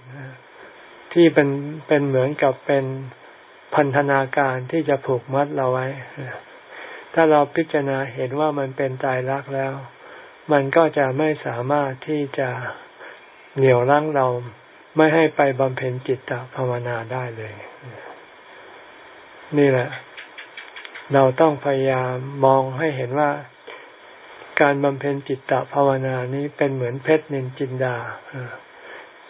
ที่เป็นเป็นเหมือนกับเป็นพันธนาการที่จะผูกมัดเราไว้ ถ้าเราพิจารณาเห็นว่ามันเป็นตายรักแล้ว มันก็จะไม่สามารถที่จะเหนี่ยวรั้งเราไม่ให้ไปบำเพ็ญจิตตภาวนาได้เลย นี่แหละ เราต้องพยายามมองให้เห็นว่าการบำเพ็ญจิตตภาวนานี้เป็นเหมือนเพชรนินจินดา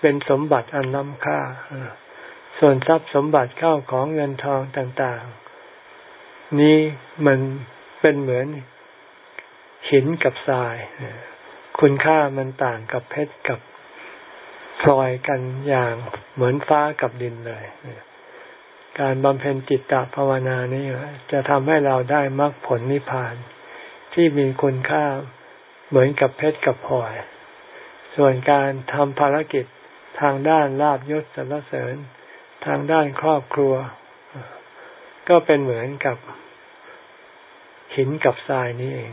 เป็นสมบัติอันล้ำค่า ส่วนทรัพย์สมบัติเข้าของเงินทองต่างๆ นี้มันเป็นเหมือนหินกับทราย คุณค่ามันต่างกับเพชรกับพลอยกันอย่างเหมือนฟ้ากับดินเลย การบำเพ็ญจิตตภาวนานี้จะทำให้เราได้มรรคผลนิพพาน ที่มีคุณค่าเหมือนกับเพชรกับพลอย ส่วนการทำภารกิจ ทางด้านลาบยศสรรเสริญ ทางด้านครอบครัว ก็เป็นเหมือนกับหินกับทรายนี่เอง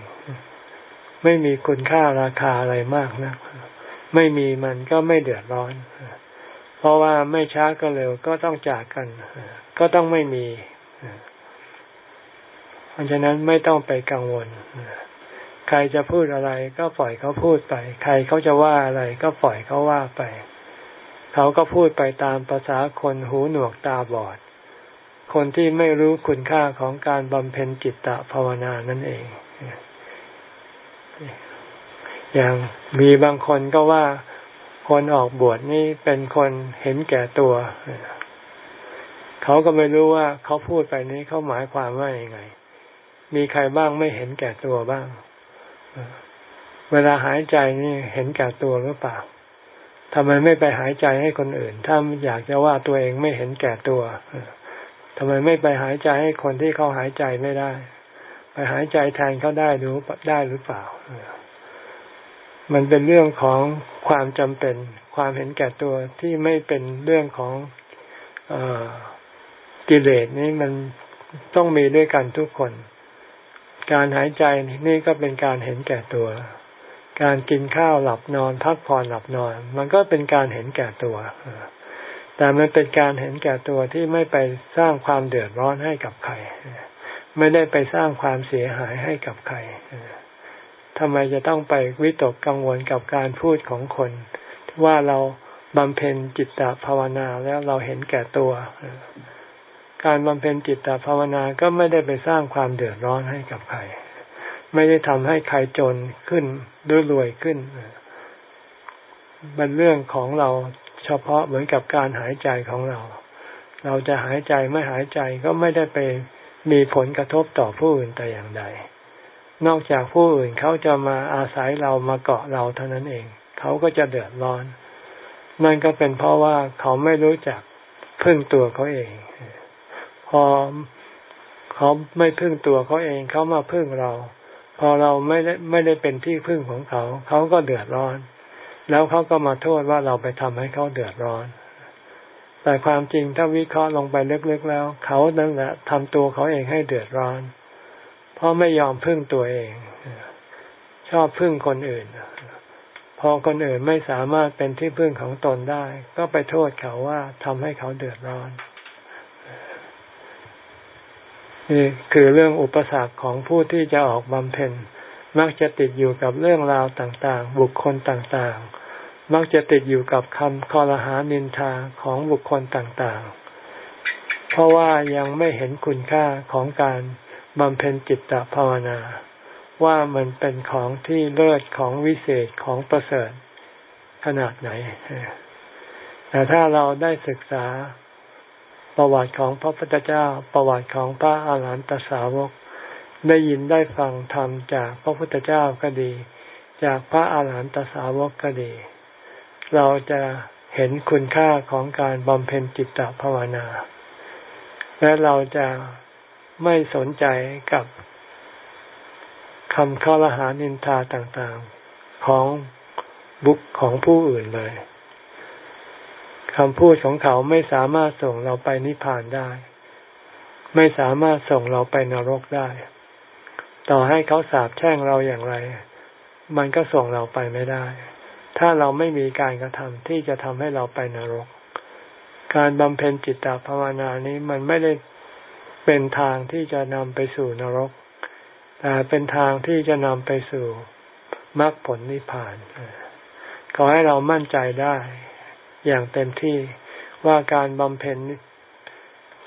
ไม่มีคุณค่าราคาอะไรมากนะไม่มีมันก็ไม่เดือดร้อน เพราะว่าไม่ช้าก็เร็วก็ต้องจากกัน ก็ต้องไม่มี เพราะฉะนั้นไม่ต้องไปกังวลใครจะพูดอะไรก็ปล่อยเขาพูดไป ใครเขาจะว่าอะไรก็ปล่อยเขาว่าไป เขาก็พูดไปตามภาษาคนหูหนวกตาบอด คนที่ไม่รู้คุณค่าของการบำเพ็ญจิตตภาวนานั่นเอง อย่างมีบางคนก็ว่าคนออกบวชนี่เป็นคนเห็นแก่ตัว เขาก็ไม่รู้ว่าเขาพูดไปนี้เขาหมายความว่าอย่างไง มีใครบ้างไม่เห็นแก่ตัวบ้าง เวลาหายใจนี่เห็นแก่ตัวหรือเปล่า ทำไมไม่ไปหายใจให้คนอื่น ถ้าอยากจะว่าตัวเองไม่เห็นแก่ตัวทำไมไม่ไปหายใจให้คนที่เขาหายใจไม่ได้ ไปหายใจแทนเขาได้หรือได้หรือเปล่า มันเป็นเรื่องของความจำเป็น ความเห็นแก่ตัวที่ไม่เป็นเรื่องของอกิเลสนี้มันต้องมีด้วยกันทุกคน การหายใจนี่ก็เป็นการเห็นแก่ตัว การกินข้าวหลับนอน พักผ่อนหลับนอน มันก็เป็นการเห็นแก่ตัวแต่มันเป็นการเห็นแก่ตัวที่ไม่ไปสร้างความเดือดร้อนให้กับใครไม่ได้ไปสร้างความเสียหายให้กับใครทำไมจะต้องไปวิตกกังวลกับการพูดของคน ว่าเราบำเพ็ญจิตตภาวนาแล้วเราเห็นแก่ตัว การบำเพ็ญจิตตภาวนาก็ไม่ได้ไปสร้างความเดือดร้อนให้กับใคร ไม่ได้ทำให้ใครจนขึ้นด้วยรวยขึ้นมันเรื่องของเราเฉพาะเหมือนกับการหายใจของเรา เราจะหายใจไม่หายใจก็ไม่ได้ไปมีผลกระทบต่อผู้อื่นแต่อย่างใด นอกจากผู้อื่นเขาจะมาอาศัยเรามาเกาะเราเท่านั้นเอง เขาก็จะเดือดร้อน นั่นก็เป็นเพราะว่าเขาไม่รู้จักพึ่งตัวเขาเอง พอเขาไม่พึ่งตัวเขาเองเขามาพึ่งเรา พอเราไม่ได้ไม่ได้เป็นที่พึ่งของเขา เขาก็เดือดร้อน แล้วเขาก็มาโทษว่าเราไปทำให้เขาเดือดร้อน แต่ความจริงถ้าวิเคราะห์ลงไปลึกๆแล้ว เขานั่นแหละทำตัวเขาเองให้เดือดร้อน เพราะไม่ยอมพึ่งตัวเอง ชอบพึ่งคนอื่น พอคนอื่นไม่สามารถเป็นที่พึ่งของตนได้ ก็ไปโทษเขาว่าทำให้เขาเดือดร้อน นี่คือเรื่องอุปสรรคของผู้ที่จะออกบำเพ็ญมักจะติดอยู่กับเรื่องราวต่างๆ บุคคลต่างๆ มักจะติดอยู่กับคำคอรหานินทาของบุคคลต่างๆ เพราะว่ายังไม่เห็นคุณค่าของการบำเพ็ญจิตตภาวนา ว่ามันเป็นของที่เลิศของวิเศษของประเสริฐขนาดไหน แต่ถ้าเราได้ศึกษา ประวัติของพระพุทธเจ้า ประวัติของพระอาหารหันตสาวก ได้ยินได้ฟังธรรมจากพระพุทธเจ้าก็ดี จากพระอาหารหันตสาวกก็ดี เราจะเห็นคุณค่าของการบำเพ็ญจิตตภาวนา และเราจะไม่สนใจกับคำข้อละหานินทาต่างๆ ของบุคของผู้อื่นเลย คำพูดของเขาไม่สามารถส่งเราไปนิพพานได้ ไม่สามารถส่งเราไปนรกได้ ต่อให้เขาสาบแช่งเราอย่างไร มันก็ส่งเราไปไม่ได้ ถ้าเราไม่มีการกระทำที่จะทำให้เราไปนรก การบำเพ็ญจิตตภาวนานี้มันไม่ได้เป็นทางที่จะนำไปสู่นรก แต่เป็นทางที่จะนำไปสู่มรรคผลนิพพาน ขอให้เรามั่นใจได้ อย่างเต็มที่ว่าการบำเพ็ญ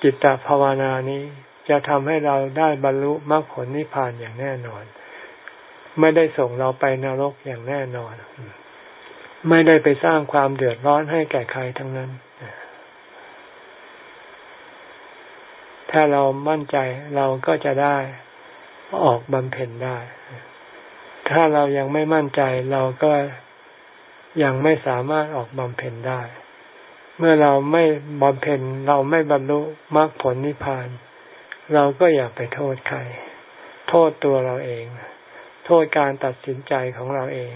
จิตตภาวนานี้ จะทำให้เราได้บรรลุมรรคผลนิพพานอย่างแน่นอน ไม่ได้ส่งเราไปนรกอย่างแน่นอน ไม่ได้ไปสร้างความเดือดร้อนให้แก่ใครทั้งนั้น ถ้าเรามั่นใจเราก็จะได้ออกบำเพ็ญได้ ถ้าเรายังไม่มั่นใจเราก็ ยังไม่สามารถออกบำเพ็ญได้ เมื่อเราไม่บำเพ็ญเราไม่บรรลุมรรคผลนิพพาน เราก็อย่าไปโทษใคร โทษตัวเราเอง โทษการตัดสินใจของเราเอง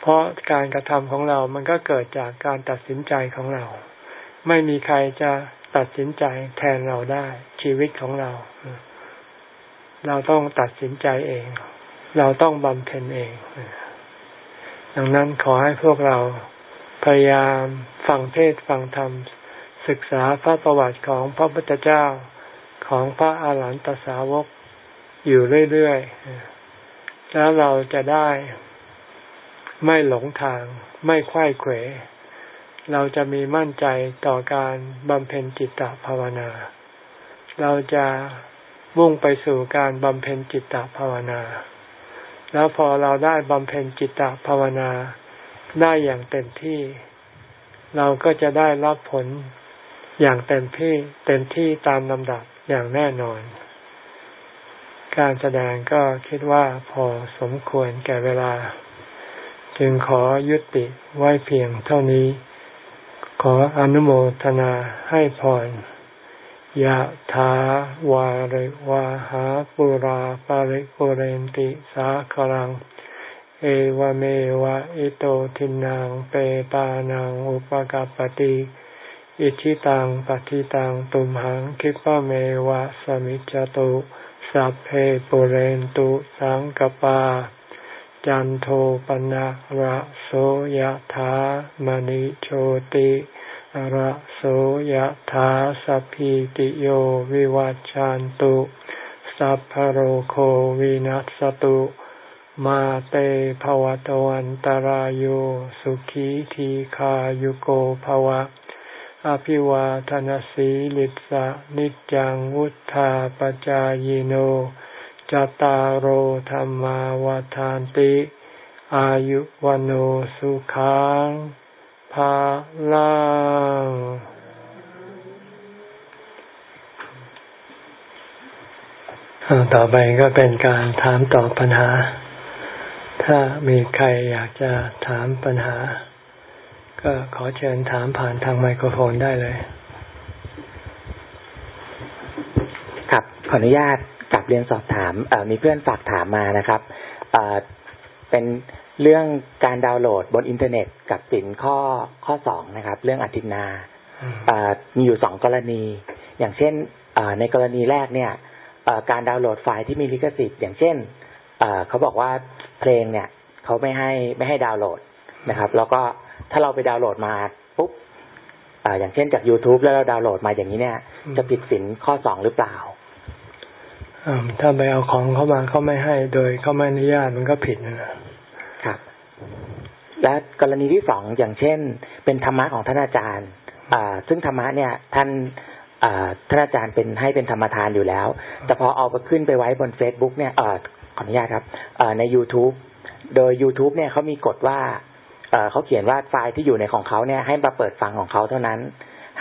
เพราะการกระทำของเรามันก็เกิดจากการตัดสินใจของเรา ไม่มีใครจะตัดสินใจแทนเราได้ ชีวิตของเรา เราต้องตัดสินใจเอง เราต้องบำเพ็ญเอง ดังนั้นขอให้พวกเราพยายามฟังเทศฟังธรรม ศึกษาพระประวัติของพระพุทธเจ้าของพระอาหารหันตสาวกอยู่เรื่อยๆ แล้วเราจะได้ไม่หลงทาง ไม่ควยเขว เราจะมีมั่นใจต่อการบำเพ็ญจิตตภาวนา เราจะมุ่งไปสู่การบำเพ็ญจิตตภาวนา แล้วพอเราได้บำเพ็ญจิตตภาวนาได้อย่างเต็มที่ เราก็จะได้รับผลอย่างเต็มที่เต็มที่ตามลำดับอย่างแน่นอน การแสดงก็คิดว่าพอสมควรแก่เวลา จึงขอยุติไว้เพียงเท่านี้ ขออนุโมทนาให้พร ยะถาวาริวาหาปุราปาริปุเรนติสาคลัง เอวเมวะอิโตทินังเปตานังอุปกาปติอิชิตังปฏิตังตุมหังคิปะเมวะสมิจจตุสัพเพปุเรนตุสังกปา จันโทปนะระโสยธามณิโชติ ระโสยธาสัพพิติโยวิวัจจันตุ สัพพโรโควินัสตุ มาเตภวตวันตารโยสุขีทีขายุโกภวะ อภิวาทนสีลิสะนิจังวุธาปจายโนจตารโหธรรมาวาทานติ อายุวันสุขัง ภาลังต่อไปก็เป็นการถามตอบปัญหา ถ้ามีใครอยากจะถามปัญหา ก็ขอเชิญถามผ่านทางไมโครโฟนได้เลย ครับขออนุญาตกลับเรียนสอบถามมีเพื่อนฝากถามมานะครับเป็น เรื่องการดาวน์โหลดบนอินเทอร์เน็ตกับสินข้อข้อสองนะครับ เรื่องอธินามีอยู่สองกรณี อย่างเช่นในกรณีแรกเนี่ยการดาวน์โหลดไฟล์ที่มีลิขสิทธิ์อย่างเช่นเขาบอกว่าเพลงเนี่ยเขาไม่ให้ไม่ให้ดาวน์โหลดนะครับ แล้วก็ถ้าเราไปดาวน์โหลดมาปุ๊บออย่างเช่นจาก youtube แล้วเราดาวน์โหลดมาอย่างนี้เนี่ย จะผิดสินข้อสองหรือเปล่าถ้าไปเอาของเข้ามาเขาไม่ให้โดยเขาไม่อนุญาตมันก็ผิดนะครับ และกรณีที่สองอย่างเช่น เป็นธรรมะของท่านอาจารย์อซึ่งธรรมะเนี่ยท่านท่านอาจารย์เป็นให้เป็นธรรมทานอยู่แล้ว แต่พอเอาไปขึ้นไปไว้บน Facebook เนี่ยอขออนุญาตครับใน YouTube โดย YouTube เนี่ยเขามีกฎว่าเขาเขียนว่าไฟล์ที่อยู่ในของเขาเนี่ยให้มาเปิดฟังของเขาเท่านั้น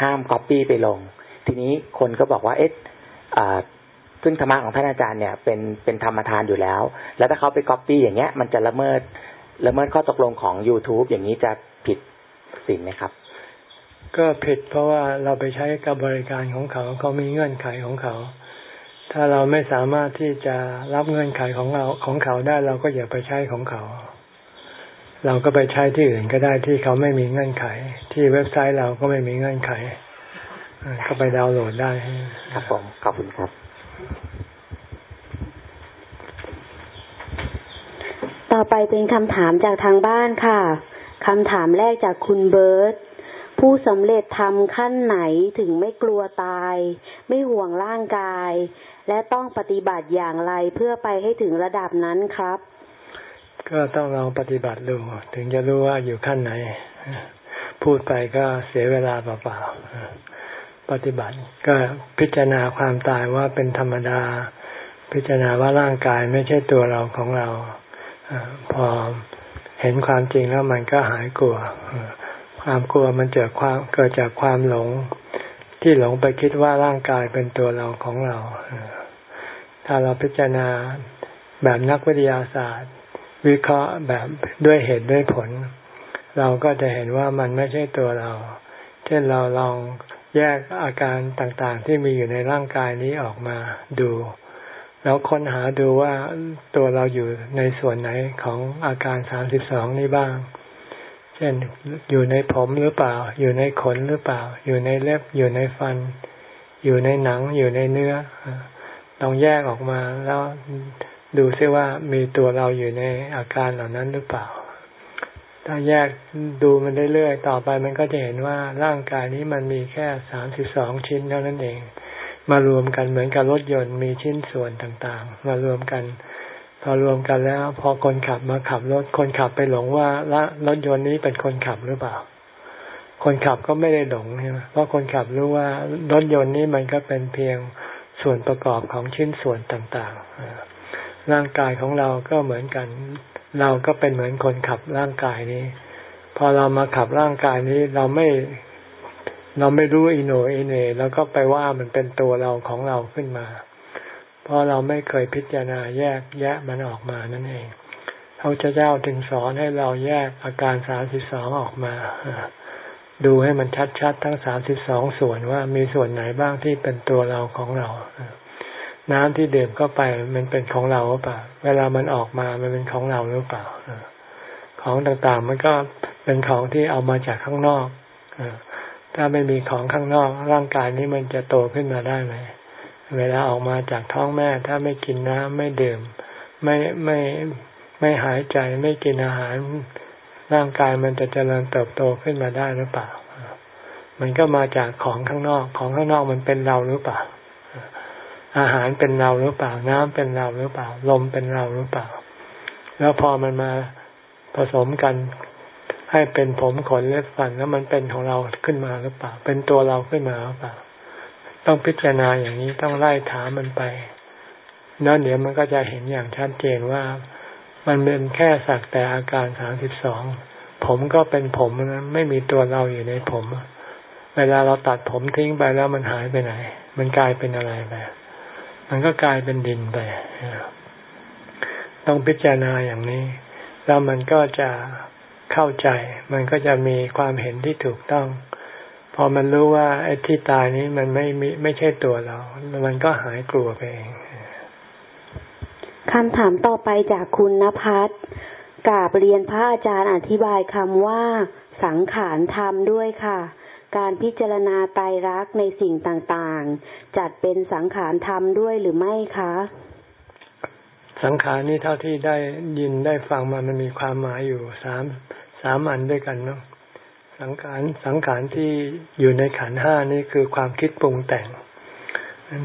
ห้ามก๊อปปี้ไปลง ทีนี้คนก็บอกว่าเอ๊ะซึ่งธรรมะของท่านอาจารย์เนี่ยเป็นเป็นธรรมทานอยู่แล้ว แล้วถ้าเขาไปก๊อปปี้อย่างเงี้ยมันจะละเมิด ละเมิดข้อตกลงของ youtube อย่างนี้จะผิดสิ่งไหมครับ ก็ผิดเพราะว่าเราไปใช้กับบริการของเขาเขามีเงื่อนไขของเขา ถ้าเราไม่สามารถที่จะรับเงื่อนไขของเราของเขาได้เราก็อย่าไปใช้ของเขา เราก็ไปใช้ที่อื่นก็ได้ที่เขาไม่มีเงื่อนไข ที่เว็บไซต์เราก็ไม่มีเงื่อนไขก็ไปดาวน์โหลดได้ครับผมขอบคุณครับ ต่อไปเป็นคำถามจากทางบ้านค่ะคำถามแรกจากคุณเบิร์ตผู้สำเร็จทำขั้นไหนถึงไม่กลัวตาย ไม่ห่วงร่างกาย และต้องปฏิบัติอย่างไรเพื่อไปให้ถึงระดับนั้นครับ ก็ต้องลองปฏิบัติดูถึงจะรู้ว่าอยู่ขั้นไหน พูดไปก็เสียเวลาเปล่าๆปฏิบัติก็พิจารณาความตายว่าเป็นธรรมดา พิจารณาว่าร่างกายไม่ใช่ตัวเราของเรา พอเห็นความจริงแล้วมันก็หายกลัว ความกลัวมันเกิดความเกิดจากความหลง ที่หลงไปคิดว่าร่างกายเป็นตัวเราของเรา ถ้าเราพิจารณาแบบนักวิทยาศาสตร์ วิเคราะห์แบบด้วยเหตุด้วยผล เราก็จะเห็นว่ามันไม่ใช่ตัวเรา เช่นเราลองแยกอาการต่างๆ ที่มีอยู่ในร่างกายนี้ออกมาดู แล้วค้นหาดูว่าตัวเราอยู่ในส่วนไหนของอาการสามสิบสองนี้บ้าง เช่นอยู่ในผมหรือเปล่า อยู่ในขนหรือเปล่า อยู่ในเล็บ อยู่ในฟัน อยู่ในหนัง อยู่ในเนื้อ ต้องแยกออกมาแล้วดูซิว่ามีตัวเราอยู่ในอาการเหล่านั้นหรือเปล่า ถ้าแยกดูมันเรื่อยๆต่อไปมันก็จะเห็นว่าร่างกายนี้มันมีแค่สามสิบสองชิ้นเท่านั้นเอง มารวมกันเหมือนกับรถยนต์มีชิ้นส่วนต่างๆ มารวมกัน พอรวมกันแล้ว พอคนขับมาขับรถคนขับไปหลงว่าละรถยนต์นี้เป็นคนขับหรือเปล่า คนขับก็ไม่ได้หลงใช่ไหมเพราะคนขับรู้ว่ารถยนต์นี้มันก็เป็นเพียงส่วนประกอบของชิ้นส่วนต่างๆ ร่างกายของเราก็เหมือนกัน เราก็เป็นเหมือนคนขับร่างกายนี้ พอเรามาขับร่างกายนี้เราไม่ เราไม่รู้อิโนอิเนแล้วก็ไปว่ามันเป็นตัวเราของเราขึ้นมา เพราะเราไม่เคยพิจารณาแยกแยะมันออกมานั่นเองพระเจ้าถึงสอนให้เราแยกอาการสามสิบสองออกมา ดูให้มันชัดๆ ทั้งสามสิบสองส่วนว่ามีส่วนไหนบ้างที่เป็นตัวเราของเรา น้ำที่ดื่มเข้าไปมันเป็นของเราหรือเปล่า เวลามันออกมามันเป็นของเราหรือเปล่า ของต่างๆมันก็เป็นของที่เอามาจากข้างนอก ถ้าไม่มีของข้างนอกร่างกายนี้มันจะโตขึ้นมาได้ไหมเวลาออกมาจากท้องแม่ ถ้าไม่กินน้ำไม่ดื่ม ไม่ไม่ไม่หายใจไม่กินอาหาร ร่างกายมันจะเจริญเติบโตขึ้นมาได้หรือเปล่า มันก็มาจากของข้างนอก ของข้างนอกมันเป็นเราหรือเปล่า อาหารเป็นเราหรือเปล่า น้ำเป็นเราหรือเปล่า ลมเป็นเราหรือเปล่า แล้วพอมันมาผสมกัน ให้เป็นผมขนเล็บฟันแล้วมันเป็นของเราขึ้นมาหรือเปล่า เป็นตัวเราขึ้นมาหรือเปล่า ต้องพิจารณาอย่างนี้ต้องไล่ถามมันไปแล้วเดี๋ยวมันก็จะเห็นอย่างชัดเจนว่า มันเป็นแค่สักแต่อาการสามสิบสองผมก็เป็นผมนะไม่มีตัวเราอยู่ในผม เวลาเราตัดผมทิ้งไปแล้วมันหายไปไหน มันกลายเป็นอะไรไปมันก็กลายเป็นดินไปต้องพิจารณาอย่างนี้ แล้วมันก็จะ เข้าใจ มันก็จะมีความเห็นที่ถูกต้อง พอมันรู้ว่าไอ้ที่ตายนี้มันไม่ไม่ไม่ใช่ตัวเรา มันก็หายกลัวไปเองคำถามต่อไปจากคุณนภัสกราบเรียนพระอาจารย์อธิบายคำว่า สังขารธรรมด้วยค่ะ การพิจารณาไตรลักในสิ่งต่างๆ จัดเป็นสังขารธรรมด้วยหรือไม่คะ สังขารนี้เท่าที่ได้ยินได้ฟังมามันมีความหมายอยู่สามสามอันด้วยกันเนาะสังขารสังขารที่อยู่ในขันห้านี่คือความคิดปรุงแต่ง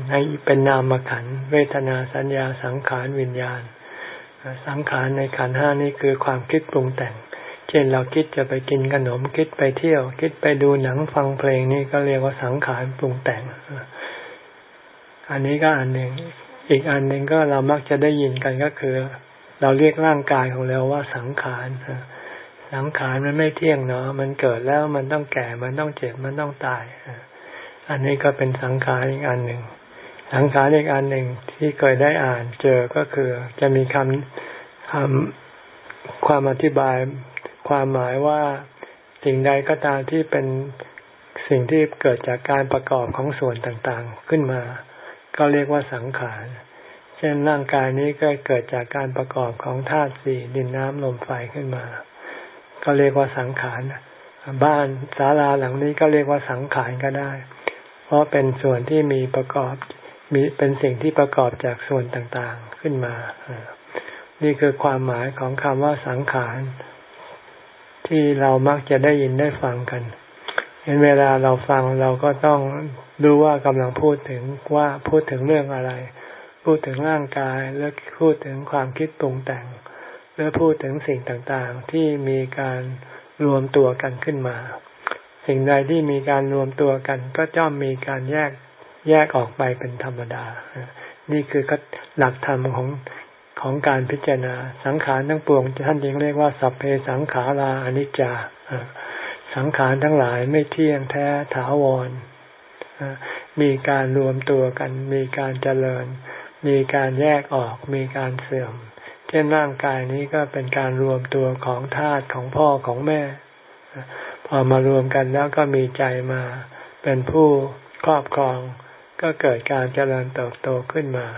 ในเป็นนามขันเวทนาสัญญาสังขารวิญญาณ สังขารในขันห้านี้คือความคิดปรุงแต่ง เช่นเราคิดจะไปกินขนมคิดไปเที่ยว คิดไปดูหนังฟังเพลงนี่ก็เรียกว่าสังขารปรุงแต่ง อันนี้ก็อันหนึ่ง อีกอันหนึ่งก็เรามักจะได้ยินกันก็คือ เราเรียกร่างกายของเราว่าสังขารสังขารมันไม่เที่ยงเนาะมันเกิดแล้วมันต้องแก่มันต้องเจ็บมันต้องตายอันนี้ก็เป็นสังขารอีกอันหนึ่งสังขารอีกอันหนึ่งที่เคยได้อ่านเจอก็คือ จะมีคำคำความอธิบายความหมายว่าสิ่งใดก็ตามที่เป็นสิ่งที่เกิดจากการประกอบของส่วนต่างๆขึ้นมา ก็เรียกว่าสังขาร เช่นร่างกายนี้ก็เกิดจากการประกอบของธาตุสี่ดินน้ำลมไฟขึ้นมา ก็เรียกว่าสังขาร บ้านศาลาหลังนี้ก็เรียกว่าสังขารก็ได้ เพราะเป็นส่วนที่มีประกอบมีเป็นสิ่งที่ประกอบจากส่วนต่างๆขึ้นมา นี่คือความหมายของคำว่าสังขาร ที่เรามักจะได้ยินได้ฟังกัน เห็นเวลาเราฟังเราก็ต้องดูว่ากำลังพูดถึงว่าพูดถึงเรื่องอะไร พูดถึงร่างกายหรือพูดถึงความคิดปรุงแต่งหรือพูดถึงสิ่งต่างๆ ที่มีการรวมตัวกันขึ้นมา สิ่งใดที่มีการรวมตัวกัน ก็จ้อมมีการแยกแยกออกไปเป็นธรรมดา นี่คือหลักธรรมของของการพิจารณาสังขารทั้งปวงท่านยังเรียกว่าสัพเพสังขาราอนิจจา สังขารทั้งหลายไม่เที่ยงแท้ถาวร มีการรวมตัวกัน มีการเจริญ มีการแยกออก มีการเสื่อม เช่นร่างกายนี้ก็เป็นการรวมตัวของธาตุของพ่อของแม่ พอมารวมกันแล้วก็มีใจมา เป็นผู้ครอบครอง ก็เกิดการเจริญเติบโตขึ้นมา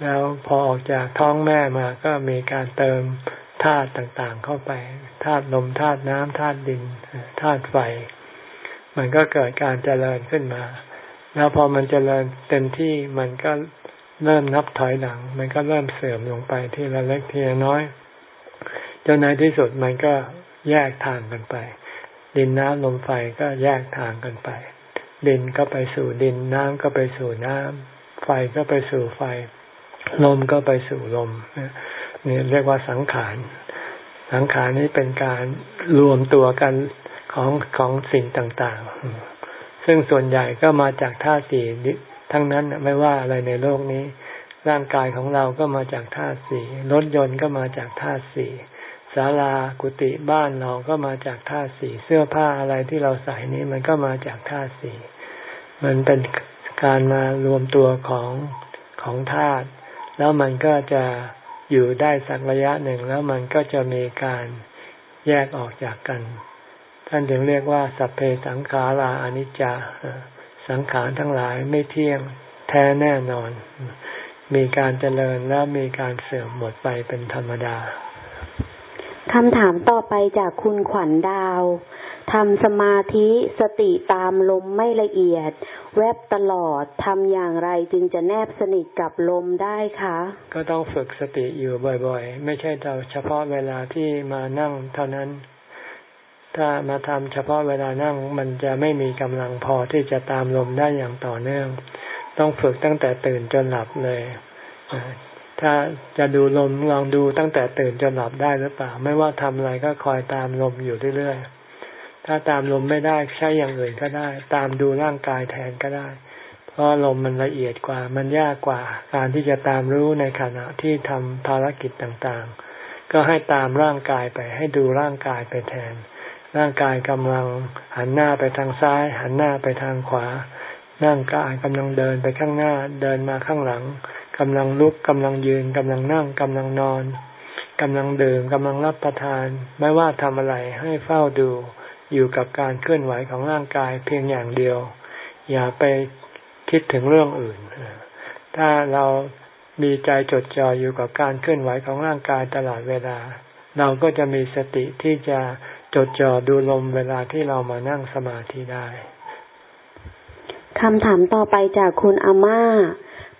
แล้วพอออกจากท้องแม่มาก็มีการเติมธาตุต่างๆเข้าไป ธาตุลมธาตุน้ำธาตุดินธาตุไฟ มันก็เกิดการเจริญขึ้นมา แล้วพอมันเจริญเต็มที่มันก็เริ่มนับถอยหลัง มันก็เริ่มเสื่อมลงไปทีละเล็กทีละน้อยจนในที่สุดมันก็แยกทางกันไป ดินน้ำลมไฟก็แยกทางกันไป ดินก็ไปสู่ดินน้ำก็ไปสู่น้ำไฟก็ไปสู่ไฟ ลมก็ไปสู่ลมนี่เรียกว่าสังขาร สังขารนี้เป็นการรวมตัวกันของของสิ่งต่างๆ ซึ่งส่วนใหญ่ก็มาจากธาตุสี่ทั้งนั้นไม่ว่าอะไรในโลกนี้ ร่างกายของเราก็มาจากธาตุสี่รถยนต์ก็มาจากธาตุสี่ศาลากุฏิบ้านเราก็มาจากธาตุสี่เสื้อผ้าอะไรที่เราใส่นี้มันก็มาจากธาตุสี่มันเป็นการมารวมตัวของของธาตุแล้วมันก็จะ อยู่ได้สักระยะหนึ่งแล้วมันก็จะมีการแยกออกจากกัน ท่านถึงเรียกว่าสัพเพสังขาราอนิจจาสังขารทั้งหลายไม่เที่ยงแท้แน่นอน มีการเจริญและมีการเสื่อมหมดไปเป็นธรรมดาคำถามต่อไปจากคุณขวัญดาวทำสมาธิสติตามลมไม่ละเอียด แวบตลอดทำอย่างไรจึงจะแนบสนิทกับลมได้คะ ก็ต้องฝึกสติอยู่บ่อยๆ ไม่ใช่เฉพาะเวลาที่มานั่งเท่านั้น ถ้ามาทำเฉพาะเวลานั่งมันจะไม่มีกำลังพอที่จะตามลมได้อย่างต่อเนื่อง ต้องฝึกตั้งแต่ตื่นจนหลับเลย ถ้าจะดูลมลองดูตั้งแต่ตื่นจนหลับได้หรือเปล่า ไม่ว่าทำอะไรก็คอยตามลมอยู่เรื่อยๆ ถ้าตามลมไม่ได้ใช้อย่างอื่นก็ได้ ตามดูร่างกายแทนก็ได้ เพราะลมมันละเอียดกว่ามันยากกว่า การที่จะตามรู้ในขณะที่ทำภารกิจต่างๆ ก็ให้ตามร่างกายไปให้ดูร่างกายไปแทน ร่างกายกำลังหันหน้าไปทางซ้าย หันหน้าไปทางขวา ร่างกายกำลังเดินไปข้างหน้าเดินมาข้างหลังกำลังลุกกำลังยืนกำลังนั่งกำลังนอนกำลังเดื่มกำลังรับประทาน ไม่ว่าทำอะไรให้เฝ้าดู อยู่กับการเคลื่อนไหวของร่างกายเพียงอย่างเดียว อย่าไปคิดถึงเรื่องอื่น ถ้าเรามีใจจดจ่ออยู่กับการเคลื่อนไหวของร่างกายตลอดเวลา เราก็จะมีสติที่จะจดจ่อดูลมเวลาที่เรามานั่งสมาธิได้คำถามต่อไปจากคุณอาม่า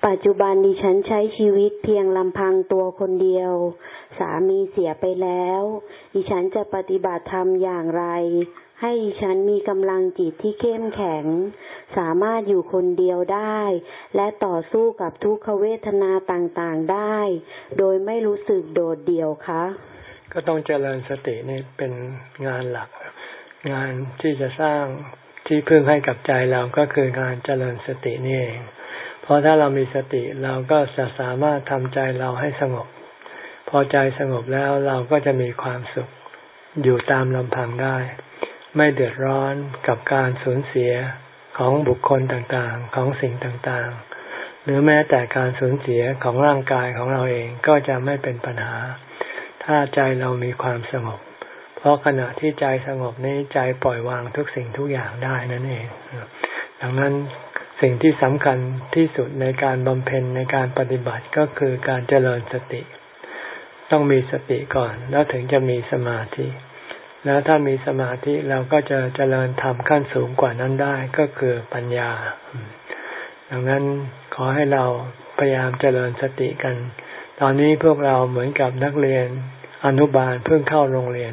ปัจจุบันดิฉันใช้ชีวิตเพียงลำพังตัวคนเดียว สามีเสียไปแล้ว ดิฉันจะปฏิบัติธรรมอย่างไร ให้ดิฉันมีกำลังจิตที่เข้มแข็ง สามารถอยู่คนเดียวได้ และต่อสู้กับทุกขเวทนาต่างๆได้ โดยไม่รู้สึกโดดเดี่ยวคะ ก็ต้องเจริญสตินี่เป็นงานหลัก งานที่จะสร้างที่พึ่งให้กับใจเราก็คืองานเจริญสตินี่เอง ราะถ้าเรามีสติเราก็จะสามารถทำใจเราให้สงบ พอใจสงบแล้วเราก็จะมีความสุขอยู่ตามลำพังได้ ไม่เดือดร้อนกับการสูญเสียของบุคคลต่างๆ ของสิ่งต่างๆ หรือแม้แต่การสูญเสียของร่างกายของเราเองก็จะไม่เป็นปัญหา ถ้าใจเรามีความสงบ เพราะขณะที่ใจสงบนี้ใจปล่อยวางทุกสิ่งทุกอย่างได้นั่นเอง ดังนั้น สิ่งที่สำคัญที่สุดในการบำเพ็ญในการปฏิบัติก็คือการเจริญสติ ต้องมีสติก่อน แล้วถึงจะมีสมาธิ แล้วถ้ามีสมาธิเราก็จะเจริญธรรมขั้นสูงกว่านั้นได้ก็คือปัญญา ดังนั้นขอให้เราพยายามเจริญสติกัน ตอนนี้พวกเราเหมือนกับนักเรียนอนุบาลเพิ่งเข้าโรงเรียน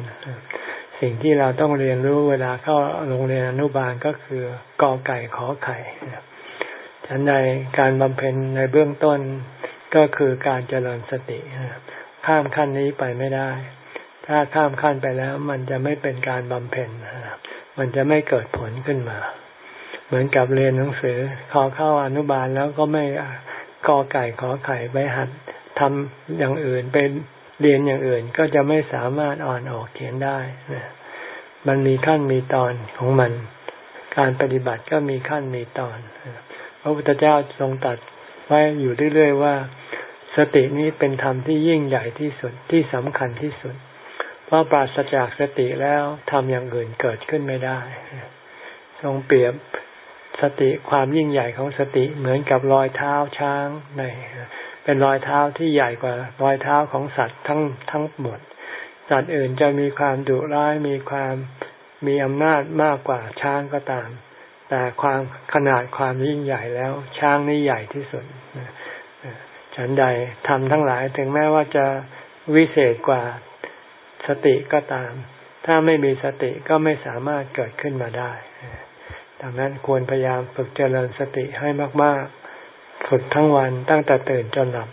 สิ่งที่เราต้องเรียนรู้เวลาเข้าโรงเรียนอนุบาลก็คือกอไก่ขอไข่ ฉันในการบำเพ็ญในเบื้องต้นก็คือการเจริญสติ ข้ามขั้นนี้ไปไม่ได้ ถ้าข้ามขั้นไปแล้ว มันจะไม่เป็นการบำเพ็ญมันจะไม่เกิดผลขึ้นมา เหมือนกับเรียนหนังสือขอเข้าอนุบาลแล้วก็ไม่กอไก่ขอไข่ไปหัดทำอย่างอื่นเป็นเรียนอย่างอื่นก็จะไม่สามารถอ่านออกเขียนได้มันมีขั้นมีตอนของมัน การปฏิบัติก็มีขั้นมีตอน ระพุทธเจ้าทรงตัดไว้อยู่เรื่อยๆว่า สตินี้เป็นธรรมที่ยิ่งใหญ่ที่สุดที่สำคัญที่สุด เพราะปราศจากสติแล้วทำอย่างอื่นเกิดขึ้นไม่ได้ ทรงเปรียบสติความยิ่งใหญ่ของสติเหมือนกับรอยเท้าช้างในเป็นรอยเท้าที่ใหญ่กว่ารอยเท้าของสัตว์ทั้งทั้งหมด สัตว์อื่นจะมีความดุร้ายมีความมีอำนาจมากกว่าช้างก็ตาม แต่ความขนาดความยิ่งใหญ่แล้ว ช้างนี่ใหญ่ที่สุดฉันใดทำทั้งหลายถึงแม้ว่าจะวิเศษกว่าสติก็ตาม ถ้าไม่มีสติก็ไม่สามารถเกิดขึ้นมาได้ ดังนั้นควรพยายามฝึกเจริญสติให้มาก ๆ ฝึกทั้งวันตั้งแต่ตื่นจนหลับ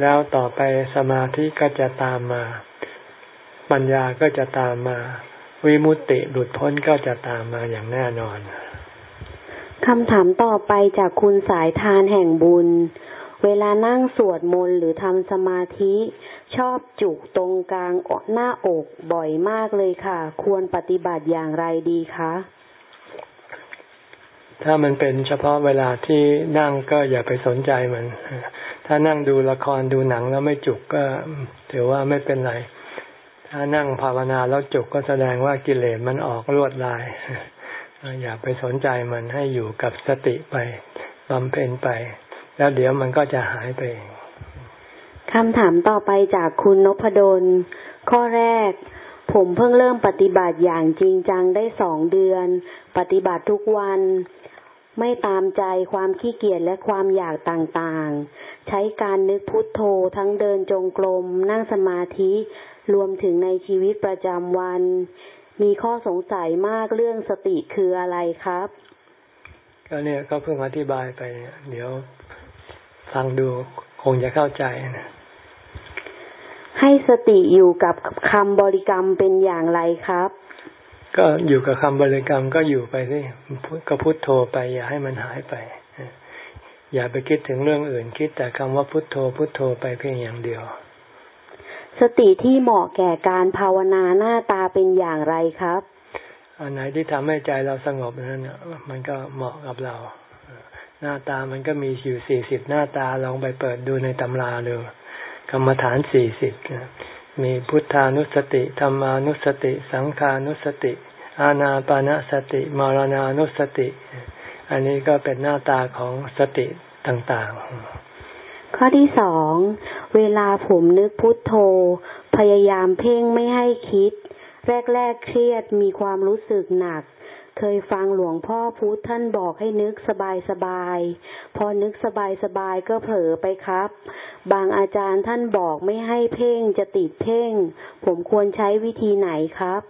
แล้วต่อไปสมาธิก็จะตามมา ปัญญาก็จะตามมา วิมุตติหลุดพ้นก็จะตามมาอย่างแน่นอน คำถามต่อไปจากคุณสายทานแห่งบุญ เวลานั่งสวดมนต์หรือทำสมาธิ ชอบจุกตรงกลางหน้าอกบ่อยมากเลยค่ะ ควรปฏิบัติอย่างไรดีคะ ถ้ามันเป็นเฉพาะเวลาที่นั่งก็อย่าไปสนใจมัน ถ้านั่งดูละครดูหนังแล้วไม่จุกก็ถือว่าไม่เป็นไร ถ้านั่งภาวนาแล้วจุกก็แสดงว่ากิเลสมันออกลวดลาย อย่าไปสนใจมันให้อยู่กับสติไปบำเพ็ญไป แล้วเดี๋ยวมันก็จะหายไปคำถามต่อไปจากคุณนพดล ข้อแรก ผมเพิ่งเริ่มปฏิบัติอย่างจริงจังได้สองเดือน ปฏิบัติทุกวัน ไม่ตามใจความขี้เกียจและความอยากต่างๆ ใช้การนึกพุทโธทั้งเดินจงกรมนั่งสมาธิรวมถึงในชีวิตประจำวัน มีข้อสงสัยมากเรื่องสติคืออะไรครับ ก็เนี่ยก็เพิ่งอธิบายไปเดี๋ยวฟังดูคงจะเข้าใจนะให้สติอยู่กับคำบริกรรมเป็นอย่างไรครับ ก็อยู่กับคำบริกรรมก็อยู่ไปสิก็พุทโธไป อย่าให้มันหายไป อย่าไปคิดถึงเรื่องอื่น คิดแต่คำว่าพุทโธพุทโธไปเพียงอย่างเดียว สติที่เหมาะแก่การภาวนาหน้าตาเป็นอย่างไรครับ อันไหนที่ทำให้ใจเราสงบนั้นมันก็เหมาะกับเรา หน้าตามันก็มีอยู่สี่สิบหน้าตาลองไปเปิดดูในตำราดูกรรมฐานสี่สิบมีพุทธานุสติธรรมานุสติ สังขานุสติ อาณาปานาสติมรณานุสติ อันนี้ก็เป็นหน้าตาของสติต่างๆ ข้อที่สอง เวลาผมนึกพุทโธ พยายามเพ่งไม่ให้คิด แรกๆเครียดมีความรู้สึกหนัก เคยฟังหลวงพ่อพุทธท่านบอกให้นึกสบายๆ พอนึกสบายๆ ก็เผลอไปครับ บางอาจารย์ท่านบอกไม่ให้เพ่งจะติดเพ่ง ผมควรใช้วิธีไหนครับ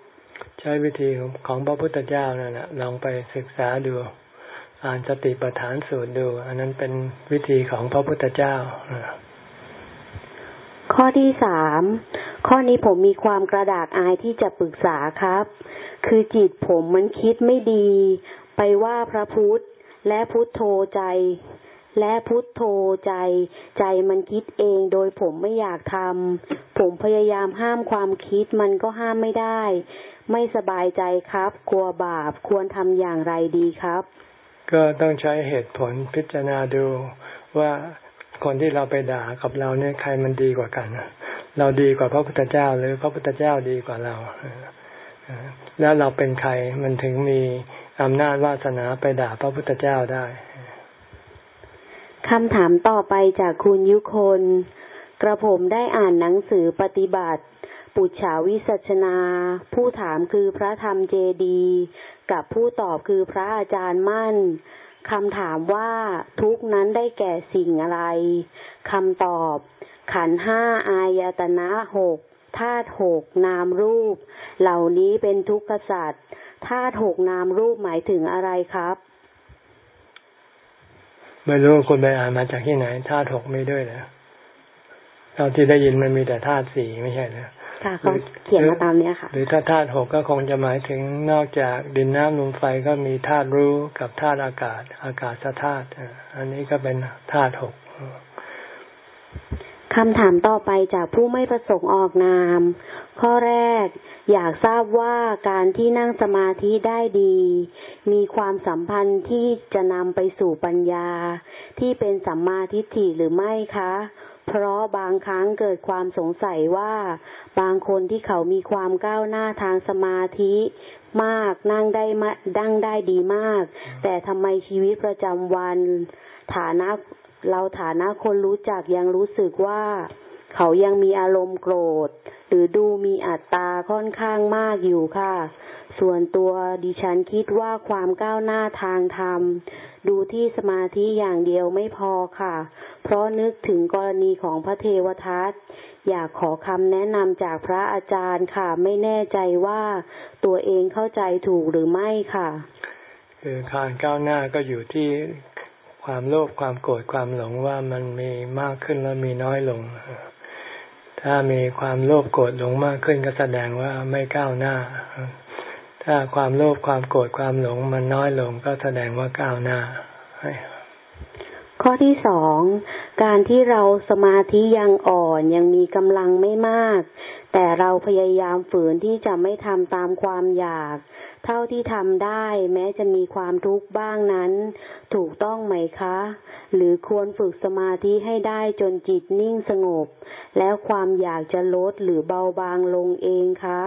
ใช้วิธีของพระพุทธเจ้านั่นแหละลองไปศึกษาดู อ่านสติปัฏฐานสูตรดู อันนั้นเป็นวิธีของพระพุทธเจ้า ข้อที่สามข้อนี้ผมมีความกระดากอายที่จะปรึกษาครับ คือจิตผมมันคิดไม่ดี ไปว่าพระพุทธและพุทโธใจ และพุทโธใจ ใจมันคิดเองโดยผมไม่อยากทำผมพยายามห้ามความคิดมันก็ห้ามไม่ได้ ไม่สบายใจครับ กลัวบาปควรทำอย่างไรดีครับ ก็ต้องใช้เหตุผลพิจารณาดูว่าคนที่เราไปด่ากับเราเนี่ยใครมันดีกว่ากัน เราดีกว่าพระพุทธเจ้า หรือพระพุทธเจ้าดีกว่าเรา แล้วเราเป็นใครมันถึงมีอำนาจวาสนาไปด่าพระพุทธเจ้าได้คำถามต่อไปจากคุณยุคน กระผมได้อ่านหนังสือปฏิบัติ ปุจฉาวิสัชนา ผู้ถามคือพระธรรมเจดี กับผู้ตอบคือพระอาจารย์มั่นคำถามว่าทุกนั้นได้แก่สิ่งอะไรคำตอบ ขันห้าอายตนะหกธาตุหกนามรูป เหล่านี้เป็นทุกขสัตว์ธาตุหกนามรูปหมายถึงอะไรครับ ไม่รู้คุณไปอ่านมาจากที่ไหนธาตุหกไม่ด้วยเหรอเราที่ได้ยินมันมีแต่ธาตุสี่ไม่ใช่เหรอ ค่ะเขาเขียนมาตามเนี้ยค่ะ หรือถ้าธาตุหกก็คงจะหมายถึงนอกจากดินน้ำลมไฟก็มีธาตุรู้กับธาตุอากาศ อากาศธาตุอันนี้ก็เป็นธาตุหกคำถามต่อไปจากผู้ไม่ประสงค์ออกนาม ข้อแรก อยากทราบว่าการที่นั่งสมาธิได้ดี มีความสัมพันธ์ที่จะนำไปสู่ปัญญา ที่เป็นสัมมาทิฏฐิหรือไม่คะ เพราะบางครั้งเกิดความสงสัยว่าบางคนที่เขามีความก้าวหน้าทางสมาธิมากนั่งได้มาดั้งได้ดีมาก แต่ทำไมชีวิตประจำวัน ฐานะเราฐานะคนรู้จักยังรู้สึกว่า เขายังมีอารมณ์โกรธ หรือดูมีอัตตาค่อนข้างมากอยู่ค่ะ ส่วนตัวดิฉันคิดว่าความก้าวหน้าทางธรรม ดูที่สมาธิอย่างเดียวไม่พอค่ะ เพราะนึกถึงกรณีของพระเทวทัตอยากขอคำแนะนำจากพระอาจารย์ค่ะ ไม่แน่ใจว่าตัวเองเข้าใจถูกหรือไม่ค่ะคือการก้าวหน้าก็อยู่ที่ความโลภความโกรธความหลงว่ามันมีมากขึ้นแล้วมีน้อยลง ถ้ามีความโลภโกรธหลงมากขึ้นก็แสดงว่าไม่ก้าวหน้า ถ้าความโลภความโกรธความหลงมันน้อยลงก็แสดงว่าก้าวหน้าข้อที่สองการที่เราสมาธิยังอ่อนยังมีกำลังไม่มาก แต่เราพยายามฝืนที่จะไม่ทำตามความอยาก เท่าที่ทำได้ แม้จะมีความทุกข์บ้างนั้น ถูกต้องไหมคะ หรือควรฝึกสมาธิให้ได้จนจิตนิ่งสงบ แล้วความอยากจะลดหรือเบาบางลงเองคะ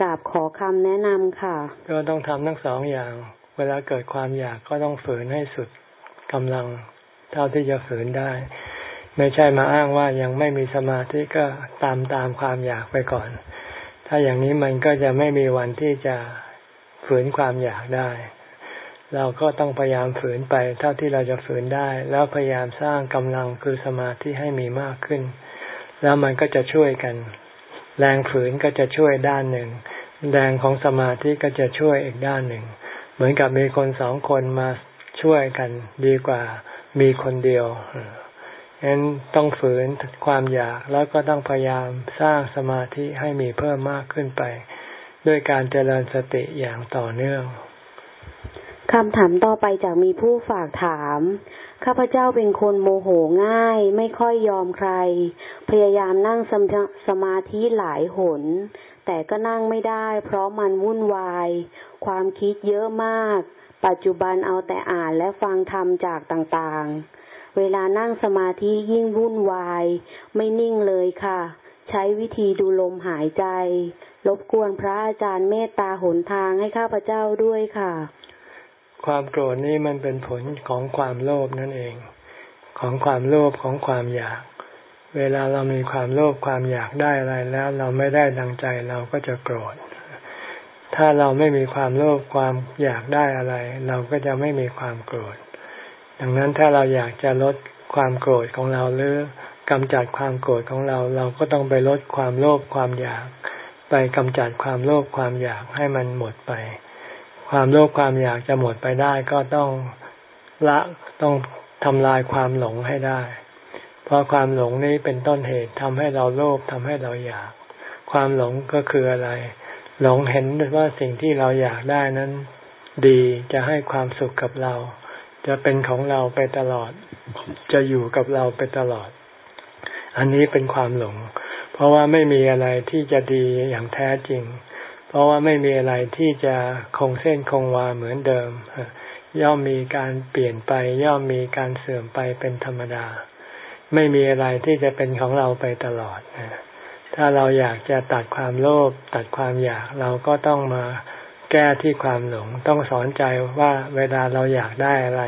กราบขอคำแนะนำค่ะ ก็ต้องทำทั้งสองอย่าง เวลาเกิดความอยากก็ต้องฝืนให้สุดกำลัง เท่าที่จะฝืนได้ ไม่ใช่มาอ้างว่ายังไม่มีสมาธิก็ตามตามความอยากไปก่อน ถ้าอย่างนี้มันก็จะไม่มีวันที่จะ ฝืนความอยากได้ เราก็ต้องพยายามฝืนไปเท่าที่เราจะฝืนได้ แล้วพยายามสร้างกำลังคือสมาธิให้มีมากขึ้น แล้วมันก็จะช่วยกัน แรงฝืนก็จะช่วยด้านหนึ่ง แรงของสมาธิก็จะช่วยอีกด้านหนึ่ง เหมือนกับมีคนสองคนมาช่วยกันดีกว่ามีคนเดียวฉะนั้นต้องฝืนความอยากแล้วก็ต้องพยายามสร้างสมาธิให้มีเพิ่มมากขึ้นไป ด้วยการเจริญสติอย่างต่อเนื่องคำถามต่อไปจากมีผู้ฝากถาม ข้าพเจ้าเป็นคนโมโหง่าย ไม่ค่อยยอมใคร พยายามนั่งสมสมาธิหลายหน แต่ก็นั่งไม่ได้ เพราะมันวุ่นวาย ความคิดเยอะมาก ปัจจุบันเอาแต่อ่านและฟังธรรมจากต่างๆ เวลานั่งสมาธิยิ่งวุ่นวาย ไม่นิ่งเลยค่ะ ใช้วิธีดูลมหายใจ รบกวนพระอาจารย์เมตตาหนทางให้ข้าพเจ้าด้วยค่ะ ความโกรธนี่มันเป็นผลของความโลภนั่นเอง ของความโลภของความอยาก เวลาเรามีความโลภความอยากได้อะไรแล้ว เราไม่ได้ดังใจเราก็จะโกรธ ถ้าเราไม่มีความโลภความอยากได้อะไร เราก็จะไม่มีความโกรธ ดังนั้นถ้าเราอยากจะลดความโกรธของเราหรือกำจัดความโกรธของเรา เราก็ต้องไปลดความโลภความอยาก ไปกำจัดความโลภความอยากให้มันหมดไป ความโลภความอยากจะหมดไปได้ก็ต้องละต้องทำลายความหลงให้ได้ เพราะความหลงนี้เป็นต้นเหตุทำให้เราโลภทำให้เราอยาก ความหลงก็คืออะไร หลงเห็นว่าสิ่งที่เราอยากได้นั้น ดีจะให้ความสุขกับเรา จะเป็นของเราไปตลอด จะอยู่กับเราไปตลอด อันนี้เป็นความหลง เพราะว่าไม่มีอะไรที่จะดีอย่างแท้จริง เพราะว่าไม่มีอะไรที่จะคงเส้นคงวาเหมือนเดิม ย่อมมีการเปลี่ยนไป ย่อมมีการเสื่อมไปเป็นธรรมดา ไม่มีอะไรที่จะเป็นของเราไปตลอด ถ้าเราอยากจะตัดความโลภตัดความอยากเราก็ต้องมาแก้ที่ความหลง ต้องสอนใจว่าเวลาเราอยากได้อะไร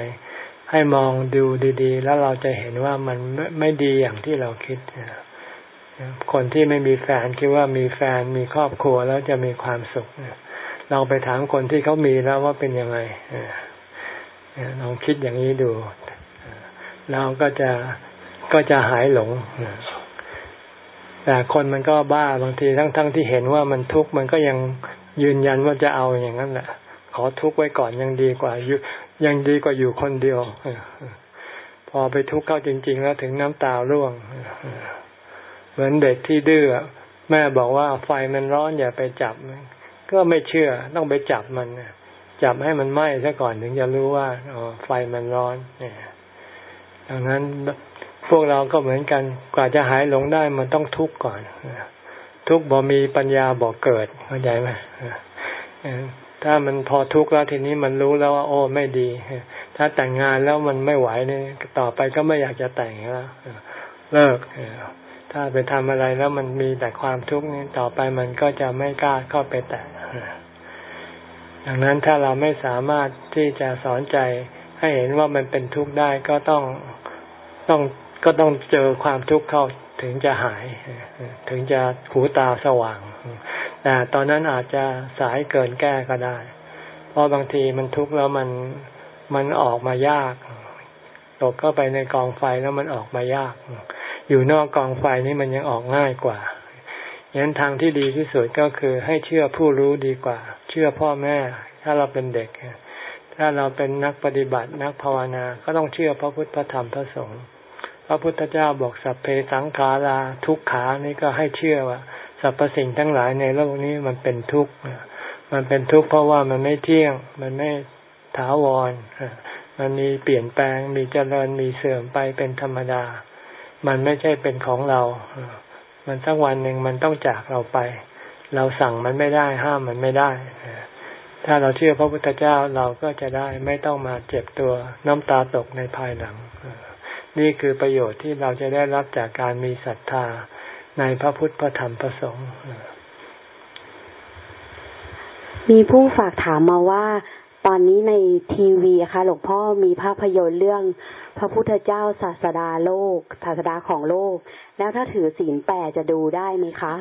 ให้มองดูดีๆ แล้วเราจะเห็นว่ามันไม่ดีอย่างที่เราคิด คนที่ไม่มีแฟนคิดว่ามีแฟนมีครอบครัวแล้วจะมีความสุขเราไปถามคนที่เขามีแล้วว่าเป็นยังไงลองคิดอย่างนี้ดูเราก็จะก็จะหายหลงแต่คนมันก็บ้าบางทีทั้งๆทที่เห็นว่ามันทุกข์มันก็ยังยืนยันว่าจะเอาอย่างนั้นแหละ ขอทุกข์ไว้ก่อนยังดีกว่าอยู่ยังดีกว่าอยู่คนเดียวพอไปทุกข์เข้าจริง ๆ แล้วถึงน้ำตาร่วง เหมือนเด็กที่ดื้อแม่บอกว่าไฟมันร้อนอย่าไปจับ ก็ไม่เชื่อต้องไปจับมันจับให้มันไหม้ซะก่อนถึงจะรู้ว่าอ๋อไฟมันร้อนเนี่ยดังนั้นพวกเราก็เหมือนกันกว่าจะหายหลงได้มันต้องทุกข์ก่อนทุกข์บ่มีปัญญาบ่เกิดเข้าใจไหมถ้ามันพอทุกข์แล้วทีนี้มันรู้แล้วว่าโอ้ไม่ดี ถ้าแต่งงานแล้วมันไม่ไหวเนี่ยต่อไปก็ไม่อยากจะแต่งแล้วเลิก ถ้าไปทำอะไรแล้วมันมีแต่ความทุกข์นี่ต่อไปมันก็จะไม่กล้าเข้าไปแต่ดังนั้นถ้าเราไม่สามารถที่จะสอนใจให้เห็นว่ามันเป็นทุกข์ได้ก็ต้องต้องก็ต้องเจอความทุกข์เข้าถึงจะหาย ถึงจะหูตาสว่าง แต่ตอนนั้นอาจจะสายเกินแก้ก็ได้ เพราะบางทีมันทุกข์แล้วมันมันออกมายาก ตกเข้าไปในกองไฟแล้วมันออกมายาก อยู่นอกกองไฟนี่มันยังออกง่ายกว่ายันทางที่ดีที่สุดก็คือให้เชื่อผู้รู้ดีกว่า เชื่อพ่อแม่ ถ้าเราเป็นเด็ก ถ้าเราเป็นนักปฏิบัตินักภาวนาก็ต้องเชื่อพระพุทธพระธรรมพระสงฆ์พระพุทธเจ้าบอกสัพเพสังขาราทุกขานี่ก็ให้เชื่อว่าสรรพสิ่งทั้งหลายในโลกนี้มันเป็นทุกข์มันเป็นทุกข์เพราะว่ามันไม่เที่ยง มันไม่ถาวร มันมีเปลี่ยนแปลง มีเจริญ มีเสื่อมไปเป็นธรรมดา มันไม่ใช่เป็นของเรา มันสักวันหนึ่งมันต้องจากเราไป เราสั่งมันไม่ได้ห้ามมันไม่ได้ ถ้าเราเชื่อพระพุทธเจ้าเราก็จะได้ไม่ต้องมาเจ็บตัวน้ำตาตกในภายหลัง นี่คือประโยชน์ที่เราจะได้รับจากการมีศรัทธาในพระพุทธพระธรรมพระสงฆ์มีผู้ฝากถามมาว่า ตอนนี้ในทีวีค่ะหลวงพ่อมีภาพยนตร์เรื่อง พระพุทธเจ้าศาสดาโลกศาสดาของโลก แล้วถ้าถือศีลแปดจะดูได้ไหมคะ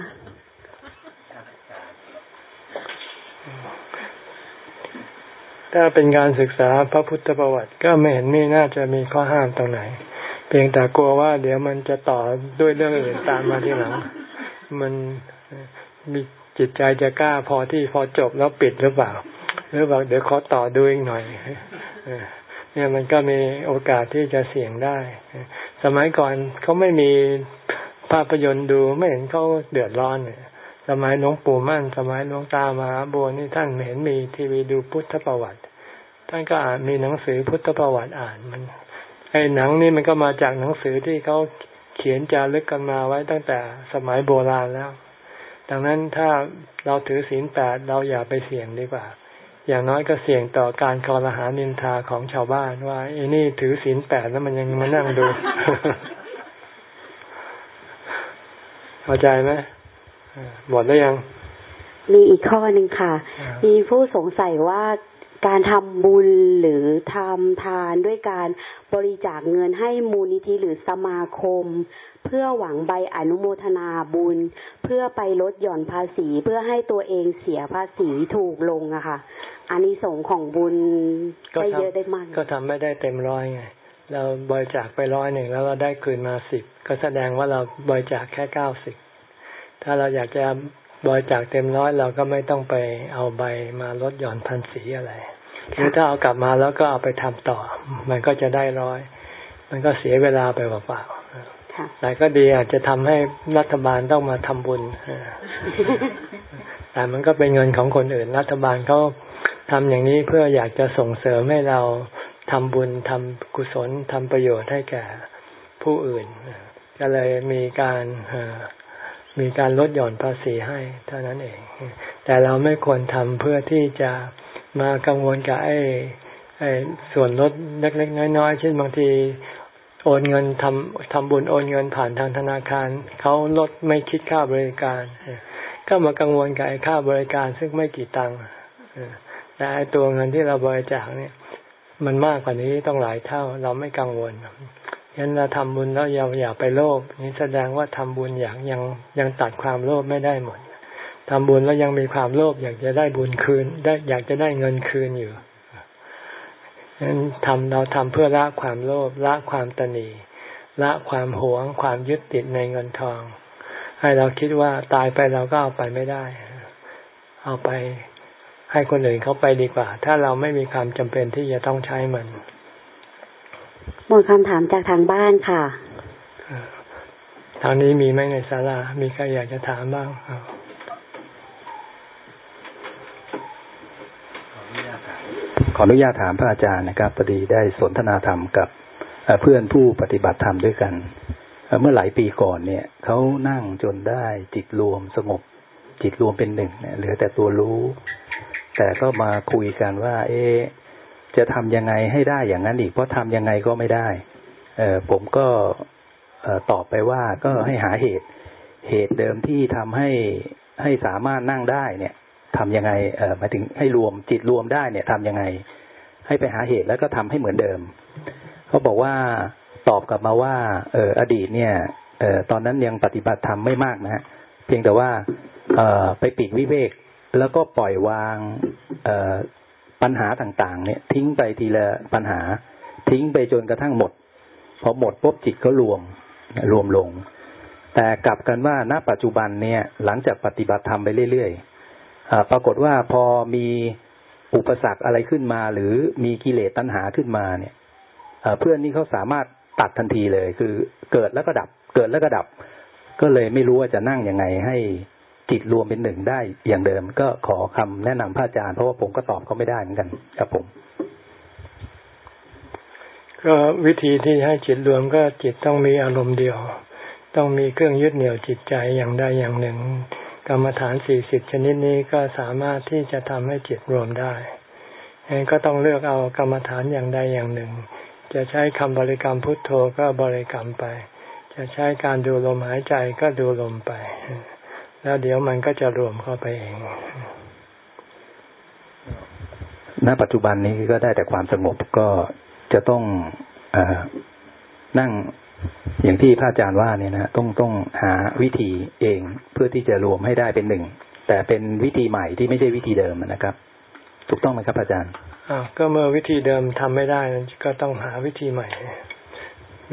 ถ้าเป็นการศึกษาพระพุทธประวัติก็ไม่เห็นมีน่าจะมีข้อห้ามตรงไหน เพียงแต่กลัวว่า เดี๋ยวมันจะต่อด้วยเรื่องอื่นตามมาทีหลัง มันมีจิตใจจะกล้าพอที่พอจบแล้วปิดหรือเปล่า หรือว่าเดี๋ยวขอต่อดูอีกหน่อยเนี่ยมันก็มีโอกาสที่จะเสี่ยงได้ สมัยก่อนเขาไม่มีภาพยนตร์ดูไม่เห็นเขาเดือดร้อนเนี่ยสมัยหลวงปู่มั่น สมัยหลวงตามาบัวนี่ท่านเห็นมีทีวีดูพุทธประวัติ ท่านก็อ่านมีหนังสือพุทธประวัติอ่านมัน ไอ้หนังนี่มันก็มาจากหนังสือที่เขาเขียนจารึกกันมาไว้ตั้งแต่สมัยโบราณแล้ว ดังนั้นถ้าเราถือศีลแปดเราอย่าไปเสี่ยงดีกว่า อย่างน้อยก็เสี่ยงต่อการคอรหานินทาของชาวบ้านว่าไอ้นี่ถือศีลแปดแล้วมันยังมานั่งดูเข้าใจไหมหมดแล้วยัง มีอีกข้อหนึ่งค่ะ มีผู้สงสัยว่า การทำบุญหรือทำทานด้วยการบริจาคเงินให้มูลนิธิหรือสมาคม เพื่อหวังใบอนุโมทนาบุญ เพื่อไปลดหย่อนภาษีเพื่อให้ตัวเองเสียภาษีถูกลงอะค่ะอันนี้สงของบุญได้เยอะได้มาก ก็ทำไม่ได้เต็มร้อยไง เราบริจาคไปร้อยหนึ่งแล้วเราได้คืนมาสิบก็แสดงว่าเราบริจาคแค่เก้าสิบถ้าเราอยากจะ บริจาคเต็มร้อยเราก็ไม่ต้องไปเอาใบมาลดหย่อนภาษีอะไรหรือถ้าเอากลับมาแล้วก็เอาไปทำต่อ มันก็จะได้ร้อย มันก็เสียเวลาไปเปล่าๆแต่ก็ดีอาจจะทำให้รัฐบาลต้องมาทำบุญแต่มันก็เป็นเงินของคนอื่น รัฐบาลเขาทำอย่างนี้เพื่ออยากจะส่งเสริมให้เราทำบุญทำกุศลทำประโยชน์ให้แก่ผู้อื่นก็เลยมีการ มีการลดหย่อนภาษีให้เท่านั้นเอง แต่เราไม่ควรทำเพื่อที่จะมากังวลกับไอ้ไอ้ส่วนลดเล็กๆน้อยๆเช่นบางทีโอนเงินทำทำบุญโอนเงินผ่านทางธนาคารเขาลดไม่คิดค่าบริการ ก็มากังวลกับไอ้ค่าบริการซึ่งไม่กี่ตังค์แต่ไอ้ตัวเงินที่เราบริจาคเนี่ย มันมากกว่านี้ต้องหลายเท่า เราไม่กังวล ยันเราทำบุญแล้วอย่าอย่าไปโลภนี่แสดงว่าทำบุญอย่างยังยังตัดความโลภไม่ได้หมดทำบุญแล้วยังมีความโลภอยากจะได้บุญคืน ได้อยากจะได้เงินคืนอยู่นั้นทำเราทำเพื่อละความโลภละความตนีละความหวงความยึดติดในเงินทอง ให้เราคิดว่าตายไปเราก็เอาไปไม่ได้ เอาไปให้คนอื่นเขาไปดีกว่า ถ้าเราไม่มีความจำเป็นที่จะต้องใช้มัน หมดคำถามจากทางบ้านค่ะทางนี้มีไหมในศาลา มีใครอยากจะถามบ้างขออนุญาตถามพระอาจารย์นะครับพอดีได้สนทนาธรรมกับเพื่อนผู้ปฏิบัติธรรมด้วยกัน เมื่อหลายปีก่อนเนี่ยเขานั่งจนได้จิตรวมสงบ จิตรวมเป็นหนึ่งเหลือแต่ตัวรู้ แต่ก็มาคุยกันว่า เอ จะทำยังไงให้ได้อย่างนั้นอีก เพราะทำยังไงก็ไม่ได้เออผมก็ตอบไปว่าก็ให้หาเหตุ เหตุเดิมที่ทำให้ให้สามารถนั่งได้เนี่ยทํำยังไงเอ่อมาถึงให้รวมจิตรวมได้เนี่ยทํำยังไง ให้ไปหาเหตุแล้วก็ทำให้เหมือนเดิมเขาบอกว่าตอบกลับมาว่า เอออดีตเนี่ยเออตอนนั้นยังปฏิบัติธรรมไม่มากนะฮะเพียงแต่ว่า เอ่อไปปีกวิเวกแล้วก็ปล่อยวาง เอ่อ ปัญหาต่างๆ เนี่ย ทิ้งไปทีละปัญหา ทิ้งไปจนกระทั่งหมด พอหมดปุ๊บจิตก็รวมรวมลง แต่กลับกันว่าณปัจจุบันเนี่ย หลังจากปฏิบัติธรรมไปเรื่อยๆปรากฏว่าพอมีอุปสรรคอะไรขึ้นมา หรือมีกิเลสตัณหาขึ้นมาเนี่ยเพื่อนนี่เขาสามารถตัดทันทีเลย คือเกิดแล้วก็ดับ เกิดแล้วก็ดับ ก็เลยไม่รู้ว่าจะนั่งยังไงให้ จิตรวมเป็นหนึ่งได้อย่างเดิม ก็ขอคำแนะนำพระอาจารย์เพราะว่าผมก็ตอบเขาไม่ได้เหมือนกันครับผม ก็วิธีที่ให้จิตรวมก็จิตต้องมีอารมณ์เดียว ต้องมีเครื่องยึดเหนี่ยวจิตใจอย่างใดอย่างหนึ่ง กรรมฐานสี่สิบชนิดนี้ก็สามารถที่จะทำให้จิตรวมได้ก็ต้องเลือกเอากรรมฐานอย่างใดอย่างหนึ่ง จะใช้คำบริกรรมพุทโธก็บริกรรมไป จะใช้การดูลมหายใจก็ดูลมไป แล้วเดี๋ยวมันก็จะรวมเข้าไปเอง ณ ปัจจุบันนี้ก็ได้แต่ความสงบก็จะต้องอนั่งอย่างที่พระอาจารย์ว่าเนี่ยนะต้องต้องหาวิธีเองเพื่อที่จะรวมให้ได้เป็นหนึ่ง แต่เป็นวิธีใหม่ที่ไม่ใช่วิธีเดิมนะครับ ถูกต้องไหมครับอาจารย์อ่าก็เมื่อวิธีเดิมทำไม่ได้ก็ต้องหาวิธีใหม่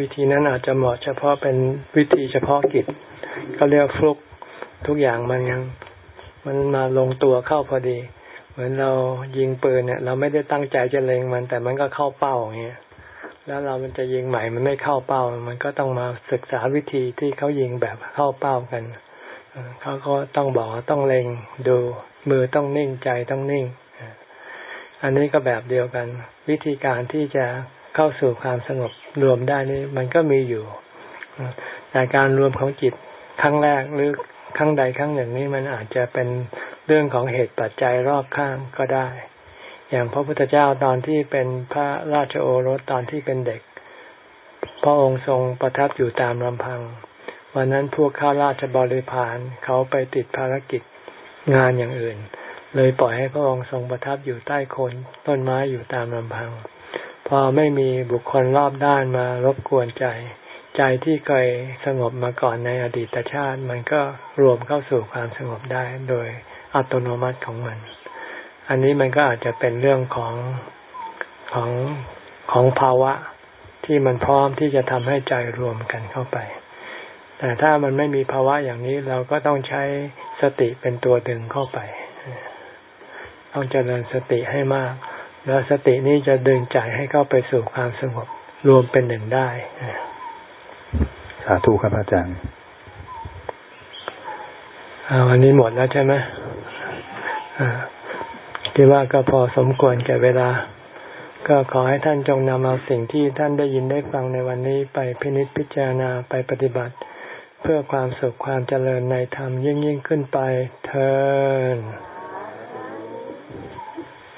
วิธีนั้นอาจจะเหมาะเฉพาะเป็นวิธีเฉพาะกิจก็เรียกฟลุก ทุกอย่างมันยังมันมาลงตัวเข้าพอดี เหมือนเรายิงปืนเนี่ย เราไม่ได้ตั้งใจจะเล็งมัน แต่มันก็เข้าเป้าอย่างเงี้ยแล้วเรามันจะยิงใหม่มันไม่เข้าเป้า มันก็ต้องมาศึกษาวิธีที่เขายิงแบบเข้าเป้ากันเขาก็ต้องบอกต้องเล็งดูมือต้องนิ่งใจต้องนิ่ง อันนี้ก็แบบเดียวกัน วิธีการที่จะเข้าสู่ความสงบรวมได้นี่มันก็มีอยู่แต่การรวมของจิตครั้งแรกหรือ ครั้งใดครั้งหนึ่งนี้มันอาจจะเป็นเรื่องของเหตุปัจจัยรอบข้างก็ได้ อย่างพระพุทธเจ้าตอนที่เป็นพระราชโอรสตอนที่เป็นเด็ก พระองค์ทรงประทับอยู่ตามลำพัง วันนั้นพวกข้าราชบริพารเขาไปติดภารกิจงานอย่างอื่น เลยปล่อยให้พระองค์ทรงประทับอยู่ใต้โคนต้นไม้อยู่ตามลำพัง พอไม่มีบุคคลรอบด้านมารบกวนใจ ใจที่เคยสงบมาก่อนในอดีตชาติ มันก็รวมเข้าสู่ความสงบได้โดยอัตโนมัติของมัน อันนี้มันก็อาจจะเป็นเรื่องของของของภาวะที่มันพร้อมที่จะทำให้ใจรวมกันเข้าไป แต่ถ้ามันไม่มีภาวะอย่างนี้เราก็ต้องใช้สติเป็นตัวดึงเข้าไป ต้องเจริญสติให้มาก แล้วสตินี้จะดึงใจให้เข้าไปสู่ความสงบรวมเป็นหนึ่งได้ สาธุครับอาจารย์วันนี้หมดแล้วใช่ไหมคิดว่าก็พอสมควรแก่เวลา ก็ขอให้ท่านจงนำเอาสิ่งที่ท่านได้ยินได้ฟังในวันนี้ไปพินิจพิจารณาไปปฏิบัติ เพื่อความสุขความเจริญในธรรมยิ่งยิ่งขึ้นไปเทอ